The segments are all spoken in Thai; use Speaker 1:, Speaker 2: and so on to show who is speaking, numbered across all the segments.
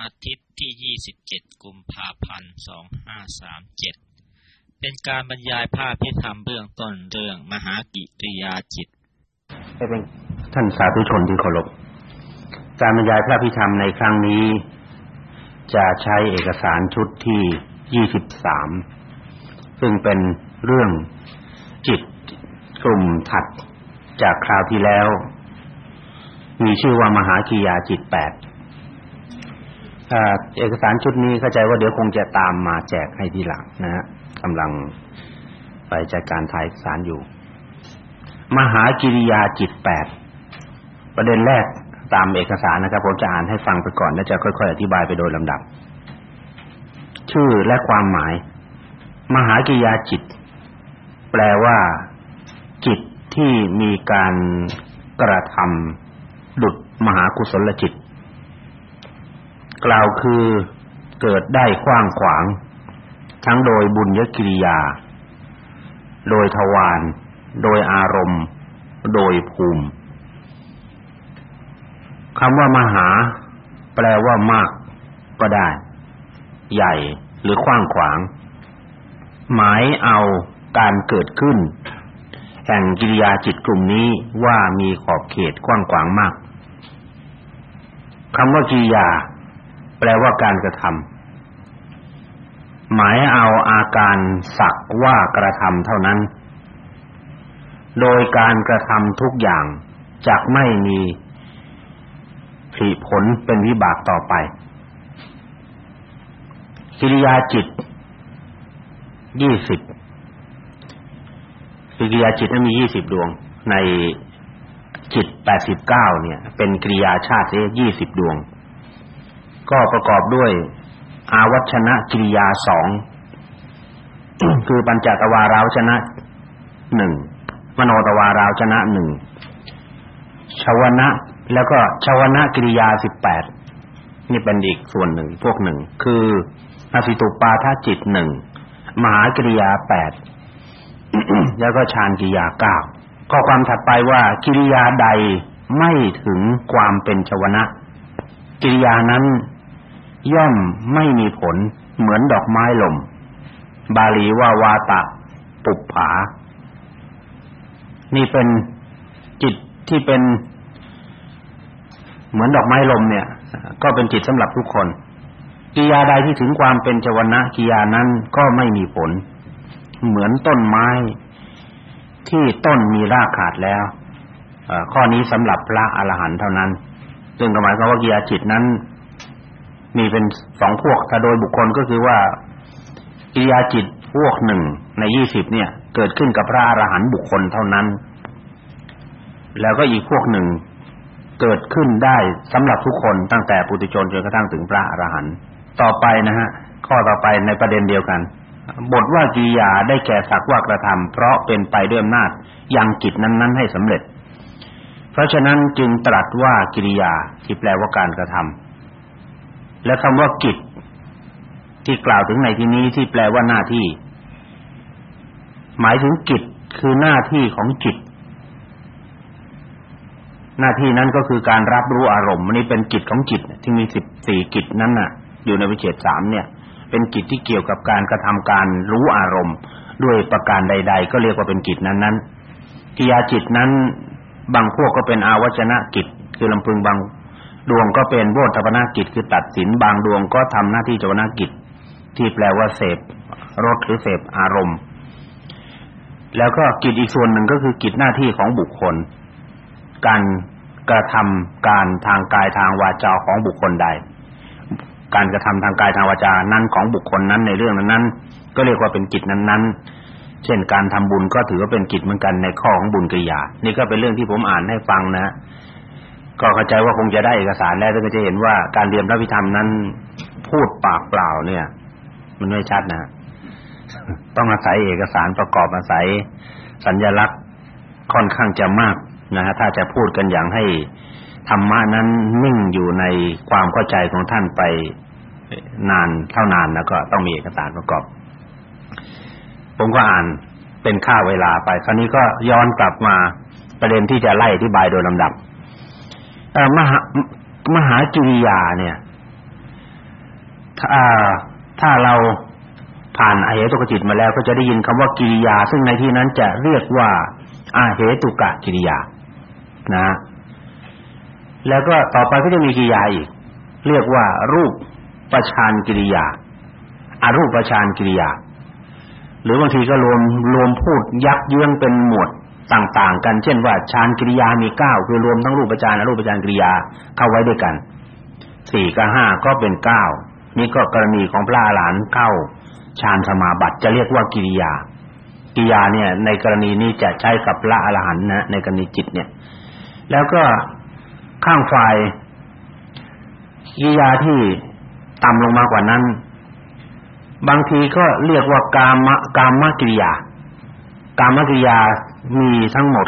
Speaker 1: อาทิตย์ที่ 27 กุมภาพันธ์ 2537 เป็นการบรรยายภาพพิธรรมเบื้องต้นเรื่องมหากิริยาจิต
Speaker 2: ท่านสาธุชนที่เคารพ การบรรยายพระพิธรรมในครั้งนี้ จะใช้เอกสารชุดที่ 23 ซึ่งเป็นเรื่องจิตกลุ่มถัดจากคราวที่แล้ว มีชื่อว่ามหากิยาจิตแปด เอกสารชุดนี้เข้าใจว่าเดี๋ยวคงจะตามมาแจกให้ทีหลังนะฮะกำลังไปจัดการถ่ายเอกสารอยู่ มหากิริยาจิตแปดประเด็นแรกตามเอกสารนะครับผมจะอ่านให้ฟังไปก่อนแล้วจะค่อยๆอธิบายไปโดยลำดับ ชื่อและความหมาย มหากิริยาจิต แปลว่า จิตที่มีการกระทำดุจมหากุศลจิต กล่าวคือเกิดได้กว้างขวาง ทั้งโดยบุญยกิริยา โดยทวารโดยอารมณ์ โดยภูมิคำว่ามหา แปลว่ามากก็ได้ ใหญ่หรือกว้างขวาง หมายเอาการเกิดขึ้น แห่งกิริยาจิตกลุ่มนี้ว่ามีขอบเขตกว้างขวางมากคำว่ากิริยา แปลว่าการกระทำหมายเอาอาการสักว่ากระทำเท่านั้น โดยการกระทำทุกอย่างจะไม่มีผลผลเป็นวิบากต่อไป กิริยาจิตยี่สิบกิริยาจิตนั้นมียี่สิบดวง ในจิตแปดสิบเก้าเนี่ย เป็นกิริยาชาติยี่สิบดวง ก็ประกอบด้วย อาวัชนะกิริยาสองคือปัญจตวาราวชนะหนึ่งมโนตวาราวชนะหนึ่งชวนะ แล้วก็ชวนะกิริยาสิบแปดนี่เป็นอีกส่วนหนึ่งพวกหนึ่ง คืออสิตุปาทจิตหนึ่งมหากิริยาแปดแล้วก็ฌานกิริยาเก้าข้อความถัดไปว่า กิริยาใดไม่ถึงความเป็นชวนะ กิริยานั้น ย่อมไม่มีผลเหมือนดอกไม้ลม บาลีว่าวาตะ ปุปผา นี่เป็นจิตที่เป็น เหมือนดอกไม้ลมเนี่ย ก็เป็นจิตสำหรับทุกคนกิยาใดที่ถึงความเป็นจวนะกิยานั้นก็ไม่มีผล เหมือนต้นไม้ที่ต้นมีรากขาดแล้วข้อนี้สำหรับพระอรหันต์เท่านั้น ซึ่งหมายความว่ากิยาจิตนั้น มีเป็นสองพวกถ้าโดยบุคคลก็คือว่ากิริยาจิตพวกหนึ่งในยี่สิบเนี่ย เกิดขึ้นกับพระอรหันต์บุคคลเท่านั้น แล้วก็อีกพวกหนึ่งเกิดขึ้นได้สำหรับทุกคนตั้งแต่ปุถุชนจนกระทั่งถึงพระอรหันต์ต่อไปนะฮะ ข้อต่อไปในประเด็นเดียวกัน บทว่ากิริยาได้แก่สักว่ากระทำเพราะเป็นไปด้วยอำนาจยังจิตนั้นๆให้สำเร็จ เพราะฉะนั้นจึงตรัสว่ากิริยาที่แปลว่าการกระทำ และคำว่ากิจที่กล่าวถึงในที่นี้ที่แปลว่าหน้าที่ หมายถึงกิจคือหน้าที่ของจิต หน้าที่นั้นก็คือการรับรู้อารมณ์นี่เป็นกิจของจิตที่มีสิบสี่กิจนั้นน่ะ อยู่ในวิเศษสามเนี่ย เป็นกิจที่เกี่ยวกับการกระทำการรู้อารมณ์ ด้วยประการใด ๆ ก็เรียกว่าเป็นกิจนั้นนั้นกิยาจิตนั้น บางพวกก็เป็นอาวจนะกิจ คือลำพึงบาง ดวงก็เป็นโวธปนากิจคือตัดสินบางดวงก็ทำหน้าที่จวนากิจ ที่แปลว่าเสพรสหรือเสพอารมณ์ แล้วก็กิจอีกส่วนหนึ่งก็คือกิจหน้าที่ของบุคคล การกระทำการทางกายทางวาจาของบุคคลใด การกระทำทางกายทางวาจานั้นของบุคคลนั้นในเรื่องนั้นก็เรียกว่าเป็นกิจนั้นๆ เช่นการทำบุญก็ถือว่าเป็นกิจเหมือนกันในข้อของบุญกิริยา นี่ก็เป็นเรื่องที่ผมอ่านให้ฟังนะ ก็เข้าใจว่าคงจะได้เอกสารแล้วก็จะเห็นว่าการเรียนพระพิธรรมนั้น พูดปากเปล่าเนี่ย มันไม่ชัดนะต้องอาศัยเอกสารประกอบอาศัย สัญลักษณ์ค่อนข้างจะมากนะฮะถ้าจะพูดกันอย่างให้ธรรมะนั้นนิ่งอยู่ในความเข้าใจของท่านไปนานเท่านานแล้วก็ต้องมีเอกสารประกอบ ผมก็อ่านเป็นค่าเวลาไป คราวนี้ก็ย้อนกลับมาประเด็นที่จะไล่อธิบายโดยลำดับ มหามหาจุริยาเนี่ยถ้าถ้าเราผ่านอเหตุกจิตมาแล้วก็จะได้ยินคำว่ากิริยา ซึ่งในที่นั้นจะเรียกว่าอาเหตุกะกิริยา นะ แล้วก็ต่อไปก็จะมีกิริยาอีก เรียกว่า รูปประชานกิริยาอารูปประชานกิริยา หรือบางทีก็รวมรวมพูดยักเยื้องเป็นหมวด ต่างๆ กันเช่นว่าฌานกิริยามีเก้าคือรวมทั้งรูปประชานอรูปประชานกิริยาเข้าไว้ด้วยกันสี่กับห้าก็เป็นเก้านี่ก็กรณีของพระอรหันต์เข้าฌานสมาบัติจะเรียกว่ากิริยา กิริยาเนี่ย ในกรณีนี้จะใช้กับพระอรหันต์นะในกรณีจิตเนี่ย แล้วก็ข้างฝ่ายกิริยาที่ต่ำลงมากกว่านั้น บางทีก็เรียกว่ากามกามกิริยากามกิริยา มีทั้งหมด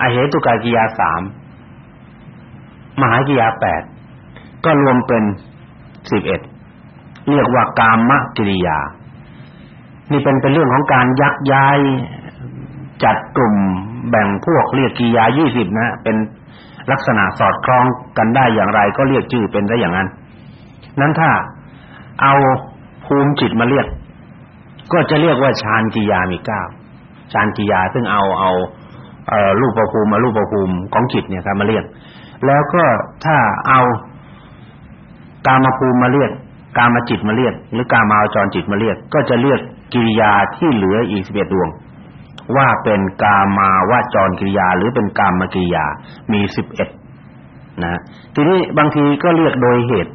Speaker 2: อเหตุกากิยาสามมหากิยาแปดก็รวมเป็นสิบเอ็ดเรียกว่ากามกิริยา นี่เป็นเป็นเรื่องของการยักย้ายจัดกลุ่มแบ่งพวกเรียกกิยายี่สิบนะเป็นลักษณะสอดคล้องกันได้อย่างไร ก็เรียกชื่อเป็นได้อย่างนั้น นั้นถ้าเอาภูมิจิตมาเรียก ก็จะเรียกว่าฌานกิยามีเก้า ฌานกิยาซึ่งเอาเอาเอ่อรูปภูมิมารูปภูมิของจิตเนี่ยครับมาเรียกแล้วก็ถ้าเอากามภูมิมาเรียกกามจิตมาเรียกหรือกามาจรจิตมาเรียก ก็จะเรียกกิริยาที่เหลืออีก11ดวง ว่าเป็นกามาวาจรกิริยา หรือเป็นกามกิริยามี11นะทีนี้บางทีก็เรียกโดยเหตุ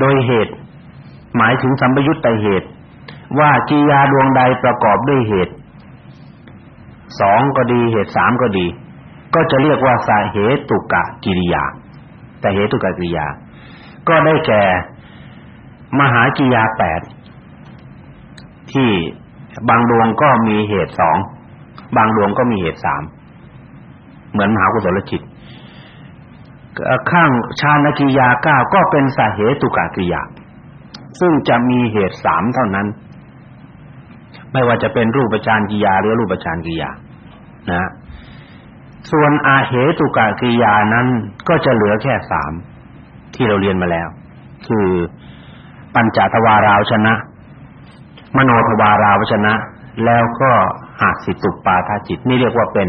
Speaker 2: โดยเหตุ หมายถึงสัมปยุตตเหตุ ว่ากิริยาดวงใดประกอบด้วยเหตุ สองก็ดีเหตุสามก็ดี ก็จะเรียกว่าสาเหตุกะกิริยาแต่เหตุกะกิริยา ก็ได้แก่ มหากิริยาแปดที่บางดวงก็มีเหตุสองบางดวงก็มีเหตุสามเหมือนมหากุศลจิตข้างฌานกิริยาเก้าก็เป็นสาเหตุกะกิริยาซึ่งจะมีเหตุสามเท่านั้น ไม่ว่าจะเป็นรูปฌานกิยาหรือรูปฌานกิยานะส่วนอาเหตุกะกิยานั้นก็จะเหลือแค่สามที่เราเรียนมาแล้ว คือปัญจทวาราวชนะ มโนทวาราวชนะ แล้วก็หาสิตุปาทาจิต นี่เรียกว่าเป็น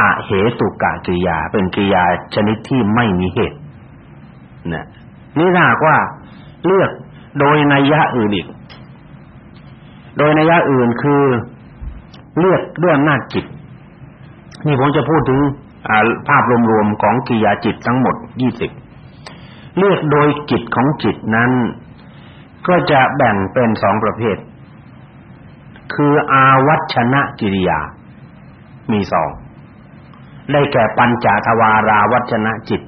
Speaker 2: อาเหตุกะกิยา เป็นกิยาชนิดที่ไม่มีเหตุนะนี่ถ้าหากว่าเลือกโดยนัยยะอื่นอีก โดยนัยยะอื่นคือเลือกด้วยอำนาจิต นี่ผมจะพูดถึงภาพรวมๆของกิริยาจิตทั้งหมด20เลือกโดยจิตของจิตนั้น ก็จะแบ่งเป็นสองประเภท คืออาวัชนะกิริยา มีสองได้แก่ปัญจทวาราวัชนะจิต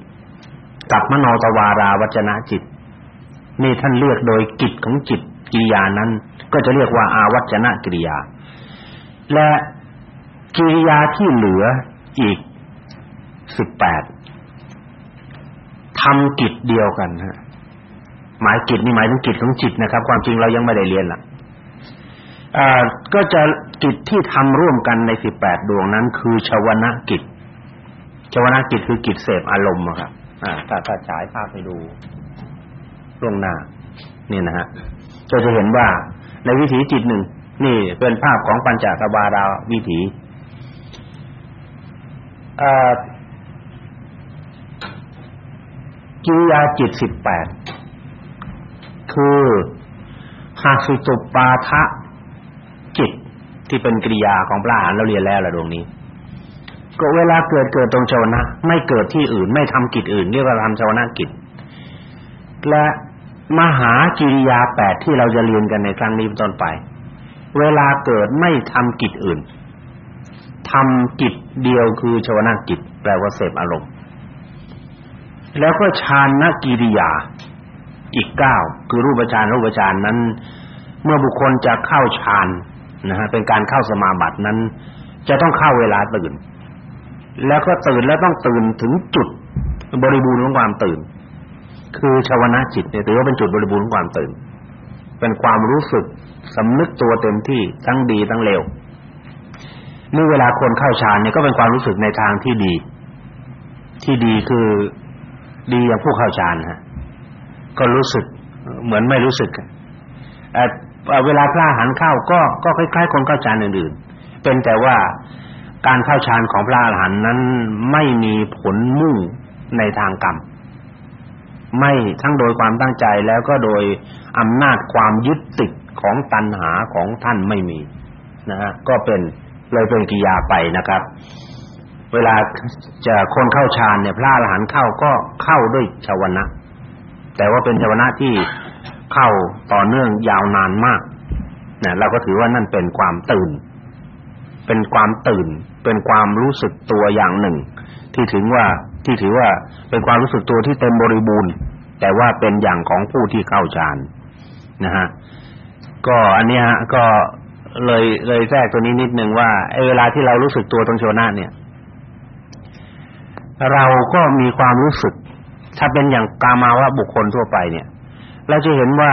Speaker 2: กับมโนทวาราวัชนะจิตนี่ท่านเลือกโดยกิจของจิต กิริยานั้น ก็จะเรียกว่าอาวัชนะกิริยา และกิริยาที่เหลืออีกสิบแปดทำกิจเดียวกันฮะหมายกิจนี่หมายถึงกิจของจิตนะครับ ความจริงเรายังไม่ได้เรียนล่ะก็จะกิจที่ทำร่วมกันในสิบแปดดวงนั้น คือชวนะกิจชวนะกิจคือกิจเสพอารมณ์ครับอ่าถ้าถ้าฉายภาพให้ดูล่วงหน้านี่นะฮะ จะจะเห็นว่าในวิถีจิตหนึ่ง นี่เป็นภาพของปัญจทวาราวิถีกิริยาจิตสิบแปดคือหาสุตุปาทะจิตที่เป็นกิริยาของพระอรหันต์เราเรียนแล้วละดวงนี้ ก็เวลาเกิดเกิดตรงชาวนะ ไม่เกิดที่อื่น ไม่ทำกิจอื่นเรียกว่าทำชาวนะกิจ และ มหากิริยาแปดที่เราจะเรียนกันในครั้งนี้เป็นต้นไป เวลาเกิดไม่ทำกิจอื่นทำกิจเดียวคือชวนากิจแปลว่าเสพอารมณ์ แล้วก็ฌานนกิริยาอีกเก้าคือรูปฌานรูปฌานนั้น เมื่อบุคคลจะเข้าฌานนะฮะเป็นการเข้าสมาบัตินั้น จะต้องเข้าเวลาตื่น แล้วก็ตื่นแล้วต้องตื่นถึงจุดบริบูรณ์ของความตื่น คือชวนาจิตเนี่ยถือว่าเป็นจุดบริบูรณ์ของความตื่น เป็นความรู้สึกสำนึกตัวเต็มที่ทั้งดีทั้งเลวนี่อเวลาคนเข้าฌานเนี่ยก็เป็นความรู้สึกในทางที่ดี ที่ดีคือดีอย่างผู้เข้าฌานฮะก็รู้สึกเหมือนไม่รู้สึกเอ่อเวลาพระอรหันต์เข้าก็ก็คล้ายๆคนเข้าฌานอื่นๆ เป็นแต่ว่าการเข้าฌานของพระอรหันต์นั้นไม่มีผลมุ่งในทางกรรม ไม่ทั้งโดยความตั้งใจแล้วก็โดยอำนาจความยึดติดของตัณหาของท่านไม่มีนะฮะก็เป็นเลยเป็นกิยาไปนะครับ เวลาจะคนเข้าฌานเนี่ยพระอรหันต์เข้าก็เข้าด้วยชาวนะ แต่ว่าเป็นชาวนะที่เข้าต่อเนื่องยาวนานมากนะเราก็ถือว่านั่นเป็นความตื่น เป็นความตื่น เป็นความรู้สึกตัวอย่างหนึ่ง ที่ถึงว่า ที่ถือว่าเป็นความรู้สึกตัวที่เต็มบริบูรณ์ แต่ว่าเป็นอย่างของผู้ที่เข้าฌานนะฮะก็อันนี้ฮะก็เลยเลยแทรกตัวนี้นิดนึงว่าไอ้เวลาที่เรารู้สึกตัวตรงโชนะเนี่ย เราก็มีความรู้สึก ถ้าเป็นอย่างกามาวะบุคคลทั่วไปเนี่ย เราจะเห็นว่า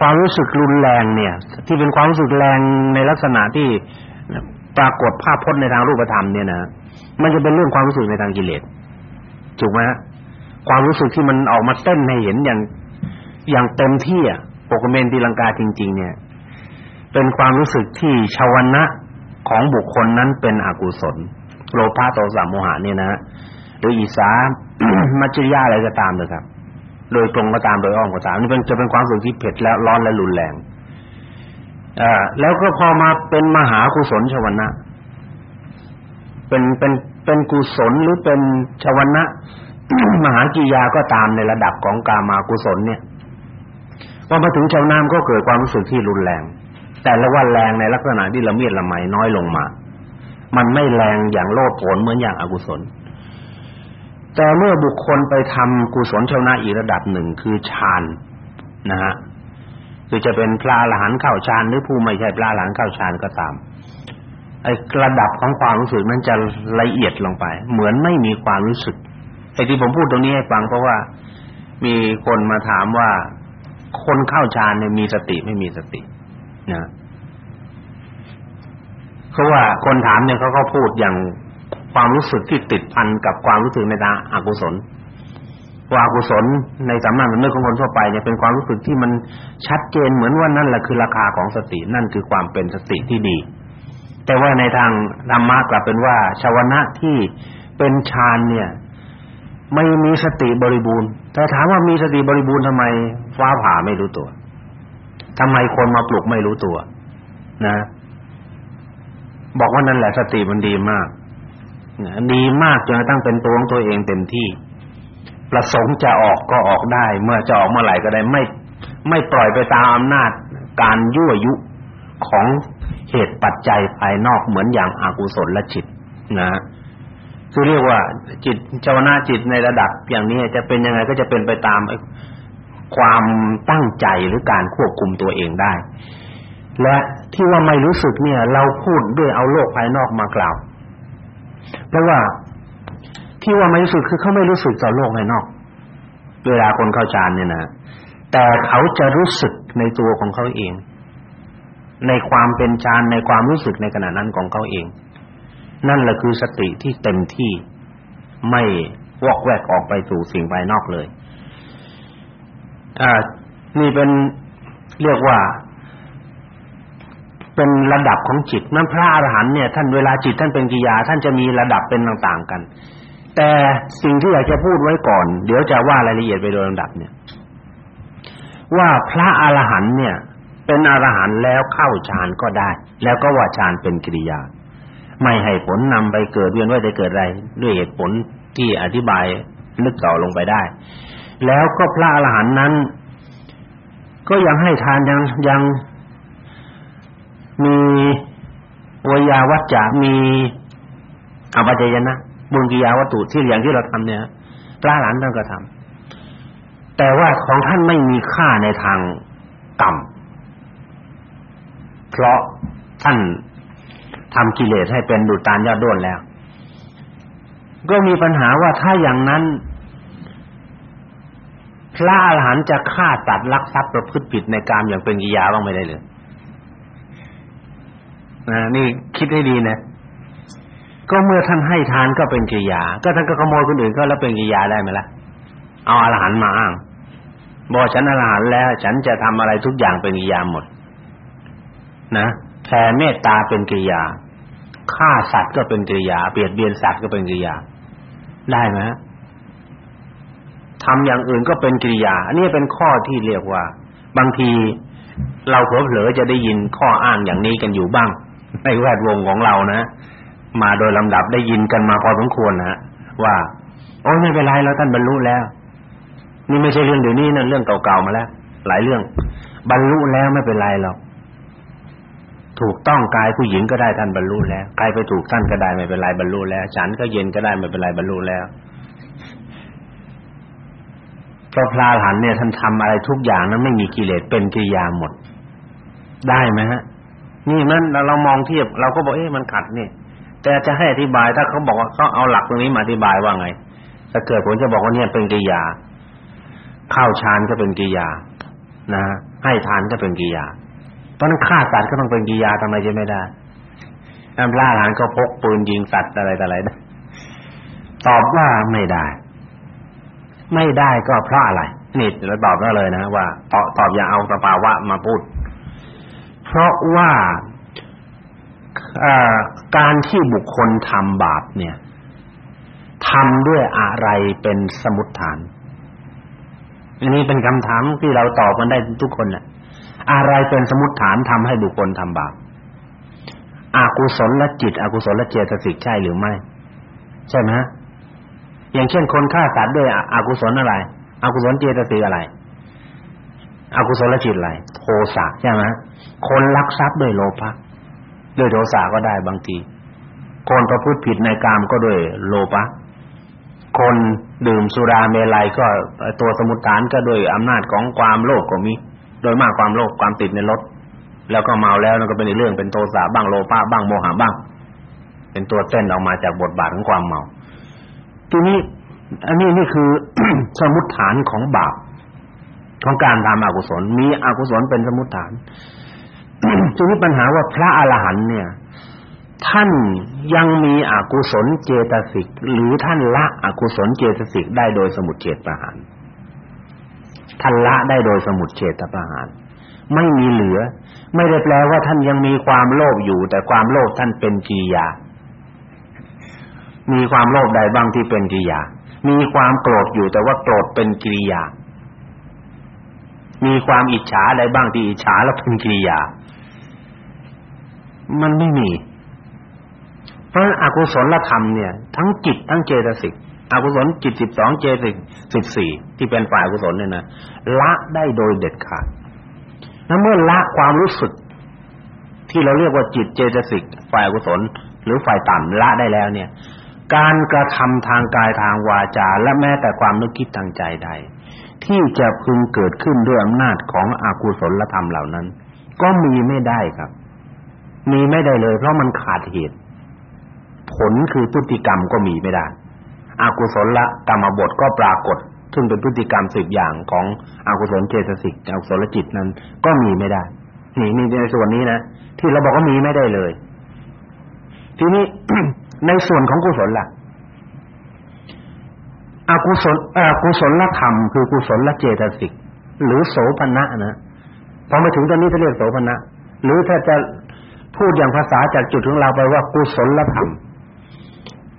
Speaker 2: ความรู้สึกรุนแรงเนี่ย ที่เป็นความรู้สึกแรงในลักษณะที่ปรากฏภาพพจน์ในทางรูปธรรมเนี่ยนะมันจะเป็นเรื่องความรู้สึกในทางกิเลส ถูกไหมะความรู้สึกที่มันออกมาเต้นให้เห็นอย่างอย่างเต็มที่อะปกเมนตีลังกาจริง ๆ เนี่ย เป็นความรู้สึกที่ชาวนะของบุคคลนั้นเป็นอกุศลโลภะโทสะโมหะเนี่ยนะหรืออีสามัจจริยาอะไรก็ตามเลยครับ โดยตรงก็ตามโดยอ้อมก็ตามนี่เป็นจะเป็นความรู้สึกที่เผ็ดและร้อนและรุนแรงอ่าแล้วก็พอมาเป็นมหากุศลชวนะเป็นเป็น เป็นกุศลหรือเป็นชวนะมหากิยาก็ตามในระดับของกามากุศลเนี่ยพอมาถึงชาวนามก็เกิดความรู้สึกที่รุนแรง แต่ละว่าแรงในลักษณะที่ละเมียดละไมน้อยลงมา มันไม่แรงอย่างโลดโผนเหมือนอย่างอกุศล แต่เมื่อบุคคลไปทำกุศลชาวนาอีกระดับหนึ่งคือฌานนะฮะคือจะเป็นพระอรหันต์เข้าฌานหรือผู้ไม่ใช่พระอรหันต์เข้าฌานก็ตาม ระดับของความรู้สึกนั้นจะละเอียดลงไป เหมือนไม่มีความรู้สึกไอ้ที่ผมพูดตรงนี้ให้ฟังเพราะว่ามีคนมาถามว่าคนเข้าฌานเนี่ยมีสติไม่มีสตินะเพราะว่าคนถามเนี่ยเขาก็พูดอย่างความรู้สึกที่ติดพันกับความรู้สึกในทางอกุศลว่าอกุศลในสำนักสำนึกของคนทั่วไปเนี่ยเป็นความรู้สึกที่มันชัดเจนเหมือนว่านั่นแหละคือราคาของสตินั่นคือความเป็นสติที่ดี แต่ว่าในทางธรรมะกลับเป็นว่าชาวนะที่เป็นฌานเนี่ย ไม่มีสติบริบูรณ์แต่ถามว่ามีสติบริบูรณ์ทำไม ฟ้าผ่าไม่รู้ตัวทำไมคนมาปลุกไม่รู้ตัว นะ บอกว่านั่นแหละสติมันดีมากดีมากจนกระทั่งเป็นตัวของตัวเองเต็มที่ ประสงค์จะออกก็ออกได้ เมื่อจะออกเมื่อไหร่ก็ได้ไม่ ไม่ปล่อยไปตามอำนาจการยั่วยุของ เหตุปัจจัยภายนอกเหมือนอย่างอากุศลและจิตนะคือเรียกว่าจิตเจวนาจิตในระดับอย่างนี้จะเป็นยังไงก็จะเป็นไปตามความตั้งใจหรือการควบคุมตัวเองได้ และที่ว่าไม่รู้สึกเนี่ย เราพูดด้วยเอาโลกภายนอกมากล่าวเพราะว่าที่ว่าไม่รู้สึกคือเขาไม่รู้สึกต่อโลกภายนอก เวลาคนเข้าฌานเนี่ยนะแต่เขาจะรู้สึกในตัวของเขาเอง ในความเป็นฌานในความรู้สึกในขณะนั้นของเขาเอง นั่นแหละคือสติที่เต็มที่ไม่วอกแวกออกไปสู่สิ่งภายนอกเลยอ่านี่เป็นเรียกว่าเป็นระดับของจิตนั้นพระอรหันต์เนี่ยท่านเวลาจิตท่านเป็นกิยา ท่านจะมีระดับเป็นต่างๆกัน แต่สิ่งที่อยากจะพูดไว้ก่อน เดี๋ยวจะว่ารายละเอียดไปโดยลำดับเนี่ย ว่าพระอรหันต์เนี่ย เป็นอรหันต์แล้วเข้าฌานก็ได้ แล้วก็ว่าฌานเป็นกิริยา ไม่ให้ผลนำไปเกิดเวียนว่ายตายเกิดอะไร ด้วยเหตุผลที่อธิบายลึกต่อลงไปได้ แล้วก็พระอรหันต์นั้น ก็ยังให้ทานยังยังมีวยาวัจจะมีอวัจยนะบุญกิยาวัตถุที่อย่างที่เราทำเนี่ยพระหลานท่านก็ทำแต่ว่าของท่านไม่มีค่าในทางกรรม เพราะท่านทำกิเลสให้เป็นดุจตานยอดด้วนแล้ว ก็มีปัญหาว่าถ้าอย่างนั้น พระอรหันต์จะฆ่าตัดลักทรัพย์ประพฤติผิดในกามอย่างเป็นกิยาบ้างไม่ได้เลยนะนี่คิดให้ดีนะ ก็เมื่อท่านให้ทานก็เป็นกิยา ก็ท่านก็ขโมยคนอื่นก็แล้วเป็นกิยาได้ไหมล่ะ เอาอรหันต์มาอ้างบอกฉันอรหันต์แล้ว ฉันจะทำอะไรทุกอย่างเป็นกิยาหมด นะแผ่เมตตาเป็นกิริยาฆ่าสัตว์ก็เป็นกิริยาเบียดเบียนสัตว์ก็เป็นกิริยา ได้ไหมทำอย่างอื่นก็เป็นกิริยา อันนี้เป็นข้อที่เรียกว่า บางทีเราเผลอๆจะได้ยินข้ออ้างอย่างนี้กันอยู่บ้างในแวดวงของเรานะมาโดยลำดับได้ยินกันมาพอสมควรนะว่าโอ้ไม่เป็นไรแล้วท่านบรรลุแล้ว นี่ไม่ใช่เรื่องเดี๋ยวนี้นะเรื่องเก่าๆมาแล้ว หลายเรื่อง บรรลุแล้วไม่เป็นไรหรอก ถูกต้องกายผู้หญิงก็ได้ท่านบรรลุแล้วใครไปถูกท่านก็ได้ไม่เป็นไรบรรลุแล้ว ฉันก็เย็นก็ได้ไม่เป็นไรบรรลุแล้วพระพลาหันเนี่ยท่านทำอะไรทุกอย่างนั้นไม่มีกิเลสเป็นกิริยาหมด ได้ไหมฮะ นี่มันเราเรามองเทียบ เราก็บอกเอ๊ะมันขัดนี่แต่จะให้อธิบายถ้าเขาบอกว่าเขาเอาหลักตรงนี้มาอธิบายว่าไงถ้าเกิดผมจะบอกว่าเนี่ยเป็นกิริยาเข้าฌานก็เป็นกิริยานะให้ทานก็เป็นกิริยา เพราะนั้นฆ่าสัตว์ก็ต้องเป็นกิยาทำไมจะไม่ได้น้ำล่าหลานก็พกปืนยิงสัตว์อะไรต่ออะไรตอบว่าไม่ได้ ไม่ได้ก็เพราะอะไรนี่เราตอบได้เลยนะว่าตอบตอบอย่าเอาสภาวะมาพูด เพราะว่าการที่บุคคลทำบาปเนี่ยทำด้วยอะไรเป็นสมุทฐาน อันนี้เป็นคำถามที่เราตอบกันได้ทุกคนแหละ อะไรเป็นสมุทฐานทำให้บุคคลทำบาปอากุศลและจิตอกุศลและเจตสิกใช่หรือไม่ ใช่ไหมอย่างเช่นคนฆ่าสัตว์ด้วยอกุศลอะไรอกุศลเจตสิกอะไรอกุศลจิตอะไรโทสะใช่ไหมคนลักทรัพย์ด้วยโลภะด้วยโทสะก็ได้บางทีคนประพฤติผิดในกามก็ด้วยโลภะคนดื่มสุราเมลัยก็ตัวสมุทฐานก็ด้วยอำนาจของความโลภก็มี โดยมากความโลภความติดในรถแล้วก็เมาแล้วนั่นก็เป็นเรื่องเป็นโทสะบ้างโลภะบ้างโมหะบ้าง เป็นตัวเต้นออกมาจากบทบาทของความเมา ทีนี้ อันนี้นี่คือสมุติฐานของบาปของการทำอกุศล มีอกุศลเป็นสมุติฐานทีนี้ปัญหาว่าพระอรหันต์เนี่ย ท่านยังมีอกุศลเจตสิกหรือท่านละอกุศลเจตสิกได้โดยสมุทเฉทประหาร ท่านละได้โดยสมุทเฉทประหาร ไม่มีเหลือ ไม่ได้แปลว่าท่านยังมีความโลภอยู่ แต่ความโลภท่านเป็นกิริยา มีความโลภใดบ้างที่เป็นกิริยา มีความโกรธอยู่แต่ว่าโกรธเป็นกิริยา มีความอิจฉาใดบ้างที่อิจฉาแล้วเป็นกิริยา มันไม่มี เพราะอกุศลธรรมเนี่ย ทั้งจิตทั้งเจตสิก อกุศลจิต12เจตสิก14ที่เป็นฝ่ายอกุศลเนี่ยนะละได้โดยเด็ดขาดแล้วเมื่อละความรู้สึก ที่เราเรียกว่าจิตเจตสิกฝ่ายอกุศลหรือฝ่ายต่ำละได้แล้วเนี่ย การกระทำทางกายทางวาจา และแม้แต่ความนึกคิดทางใจใด ที่จะพึงเกิดขึ้นด้วยอำนาจของอกุศลธรรมเหล่านั้น ก็มีไม่ได้ครับ มีไม่ได้เลย เพราะมันขาดเหตุ ผลคือพฤติกรรมก็มีไม่ได้ อกุศลกรรมบทก็ปรากฏ ซึ่งเป็นพฤติกรรมสิบอย่างของอกุศลเจตสิกอกุศลจิตนั้นก็มีไม่ได้ นี่นี่ในส่วนนี้นะที่เราบอกว่ามีไม่ได้เลย ทีนี้ในส่วนของกุศลล่ะอกุศลอกุศลธรรมคือกุศลเจตสิกหรือโสภณะนะพอมาถึงตอนนี้จะเรียกโสภณะหรือถ้าจะพูดอย่างภาษาจากจุดของเราไปว่ากุศลธรรม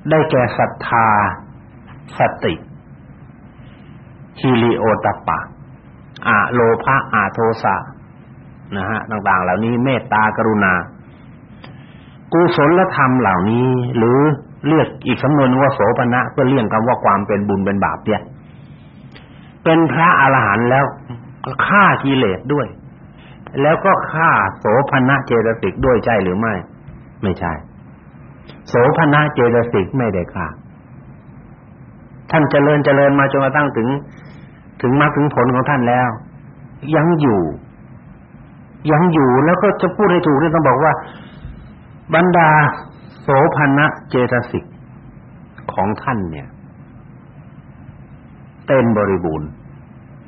Speaker 2: ได้แก่ศรัทธา สติฮิริโอตปะอะโลภะอะโทสะนะฮะต่าง ๆ เหล่านี้เมตตากรุณา กุศลธรรมเหล่านี้ หรือเรียกอีกสำนวนว่าโสภณะเพื่อเลี่ยงคำว่าความเป็นบุญเป็นบาปเนี่ยเป็นพระอรหันต์แล้วก็ฆ่ากิเลสด้วย แล้วก็ฆ่าโสภณะเจตสิกด้วยใช่หรือไม่ ไม่ใช่ โสภณะเจตสิกไม่ได้ฆ่า ท่านเจริญเจริญมาจนกระทั่งถึง ถึงมรรคถึงผลของท่านแล้ว ยังอยู่ ยังอยู่แล้วก็จะพูดให้ถูกนี่ต้องบอกว่า บรรดาโสภณะเจตสิกของท่านเนี่ย เต็มบริบูรณ์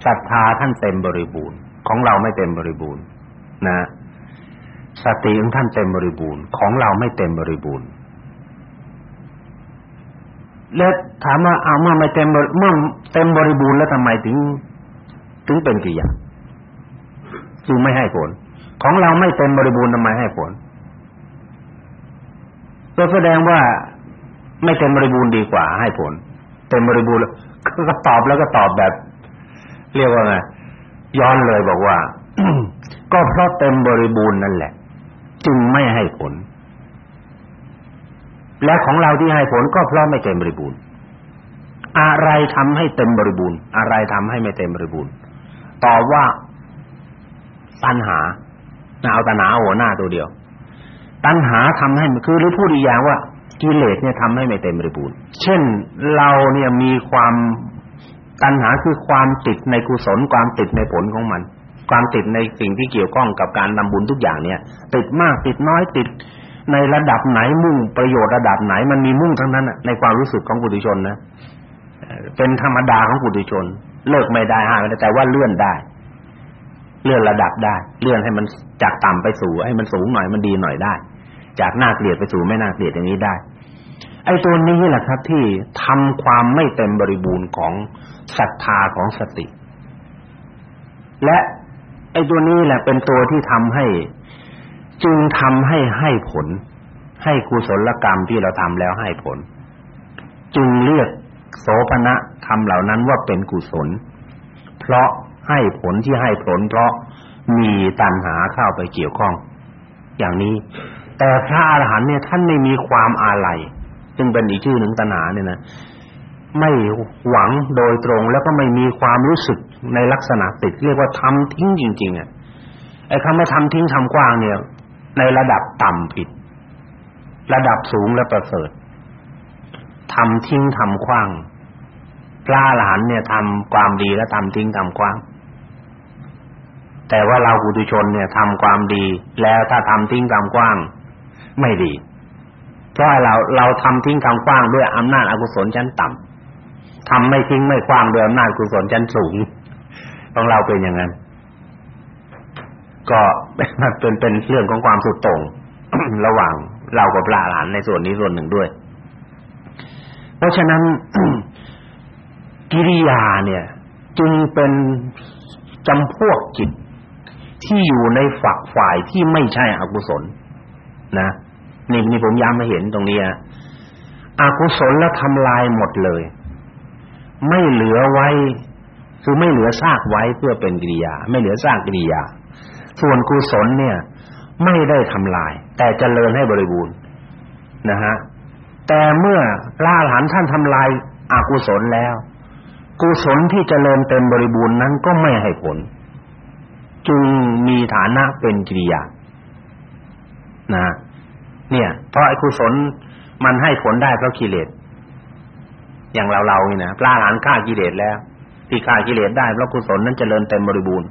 Speaker 2: ศรัทธาท่านเต็มบริบูรณ์ ของเราไม่เต็มบริบูรณ์ นะสติของท่านเต็มบริบูรณ์ ของเราไม่เต็มบริบูรณ์ แล้วถามว่าเอาเมื่อไม่เต็มเมื่อเต็มบริบูรณ์แล้วทำไมถึงถึงเป็นกิริยาจึงไม่ให้ผล ของเราไม่เต็มบริบูรณ์ทำไมให้ผลก็แสดงว่าไม่เต็มบริบูรณ์ดีกว่า ให้ผล เต็มบริบูรณ์ก็ตอบแล้วก็ตอบแบบ เรียกว่าไงย้อนเลยบอกว่า ก็เพราะเต็มบริบูรณ์นั่นแหละ จึงไม่ให้ผล และของเราที่ให้ผลก็เพราะไม่เต็มบริบูรณ์ อะไรทำให้เต็มบริบูรณ์ อะไรทำให้ไม่เต็มบริบูรณ์ตอบว่าตัณหาเอาตัณหาหัวหน้าตัวเดียว ตัณหาทำให้คือหรือพูดอีกอย่างว่ากิเลสเนี่ยทำให้ไม่เต็มบริบูรณ์ เช่นเราเนี่ยมีความตัณหาคือความติดในกุศลความติดในผลของมัน ความติดในสิ่งที่เกี่ยวข้องกับการทำบุญทุกอย่างเนี่ย ติดมากติดน้อยติด ในระดับไหนมุ่งประโยชน์ระดับไหนมันมีมุ่งทั้งนั้นในความรู้สึกของปุถุชนนะเป็นธรรมดาของปุถุชน เลิกไม่ได้ห้ามแต่ว่าเลื่อนได้ เลื่อนระดับได้ เลื่อนให้มันจากต่ำไปสู่ให้มันสูงหน่อยมันดีหน่อยได้ จากน่าเกลียดไปสู่ไม่น่าเกลียดอย่างนี้ได้ ไอ้ตัวนี้แหละครับ ที่ทำความไม่เต็มบริบูรณ์ของศรัทธาของสติ และไอ้ตัวนี้แหละเป็นตัวที่ทำให้ จึงทำให้ให้ผล ให้กุศลกรรมที่เราทำแล้วให้ผล จึงเรียกโสภณะธรรมเหล่านั้นว่าเป็นกุศล เพราะให้ผลที่ให้ผล เพราะมีตัณหาเข้าไปเกี่ยวข้อง อย่างนี้ แต่พระอรหันต์เนี่ยท่านไม่มีความอาลัยซึ่งเป็นอีกชื่อหนึ่งตัณหาเนี่ยนะไม่หวังโดยตรงแล้วก็ไม่มีความรู้สึกในลักษณะติด เรียกว่าทำทิ้งจริง ๆอะไอ้คำว่าทำทิ้งทำกว้างเนี่ย ในระดับต่ำผิด ระดับสูงและประเสริฐทำทิ้งทำกว้าง พระอรหันต์เนี่ยทำความดีและทำทิ้งทำกว้าง แต่ว่าเราปุถุชนเนี่ยทำความดีแล้วถ้าทำทิ้งทำกว้าง ไม่ดี เพราะเราเราทำทิ้งทำกว้างด้วยอำนาจอกุศลชั้นต่ำทำไม่ทิ้งไม่คว้างด้วยอำนาจกุศลชั้นสูงของเราเป็นอย่างนั้น ก็เป็นเป็นเรื่องของความสุดโต่งระหว่างเรากับหลานในส่วนนี้ส่วนหนึ่งด้วย เพราะฉะนั้นกิริยาเนี่ย จึงเป็นจำพวกจิตที่อยู่ในฝักฝ่ายที่ไม่ใช่อกุศล นะนี่นี่ผมย้ำมาเห็นตรงนี้อะอกุศลแล้วทำลายหมดเลย ไม่เหลือไว้ คือไม่เหลือซากไว้เพื่อเป็นกิริยา ไม่เหลือซากกิริยา ส่วนกุศลเนี่ย ไม่ได้ทำลาย แต่เจริญให้บริบูรณ์นะฮะแต่เมื่อพระอรหันต์ท่านทำลายอากุศลแล้ว กุศลที่เจริญเต็มบริบูรณ์นั้นก็ไม่ให้ผล จึงมีฐานะเป็นกิริยานะเนี่ยเพราะอกุศลมันให้ผลได้เพราะกิเลสอย่างเราๆนี่นะปลาหลานฆ่ากิเลสแล้วที่ฆ่ากิเลสได้เพราะกุศลนั้นเจริญเต็มบริบูรณ์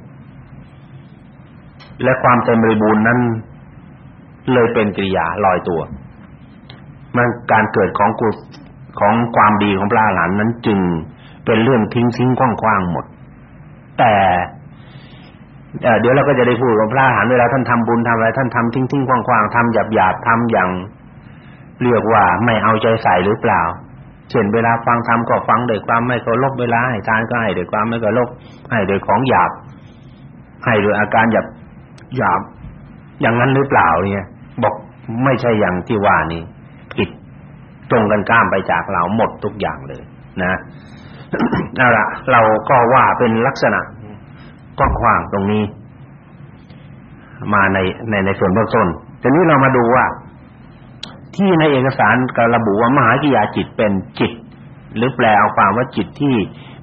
Speaker 2: และความเต็มบริบูรณ์นั้นเลยเป็นกิริยาลอยตัว มันการเกิดของกุศของความดีของปลาหลานนั้นจึงเป็นเรื่องทิ้งทิ้งคว่างๆหมด แต่เดี๋ยวเราก็จะได้พูดว่าพระอรหันต์เวลาท่านทำบุญทำอะไร ท่านทำทิ้งทิ้งคว่างๆทำหยาบๆทำอย่างเรียกว่าไม่เอาใจใส่หรือเปล่าเช่นเวลาฟังธรรมก็ฟังด้วยความไม่เคารพเวลาให้ทานก็ให้ด้วยความไม่เคารพให้ด้วยของหยาบให้ด้วยอาการหยาบ หยาอย่างนั้นหรือเปล่าเนี่ยบอกไม่ใช่อย่างที่ว่านี้ผิดตรงกันข้ามไปจากเราหมดทุกอย่างเลย นะนั่นละเราก็ว่าเป็นลักษณะกว้างๆตรงนี้ มาในในในส่วนเบื้องต้นทีนี้เรามาดูว่า ที่ในเอกสารกระบุว่ามหากิยาจิตเป็นจิต หรือแปลเอาความว่าจิตที่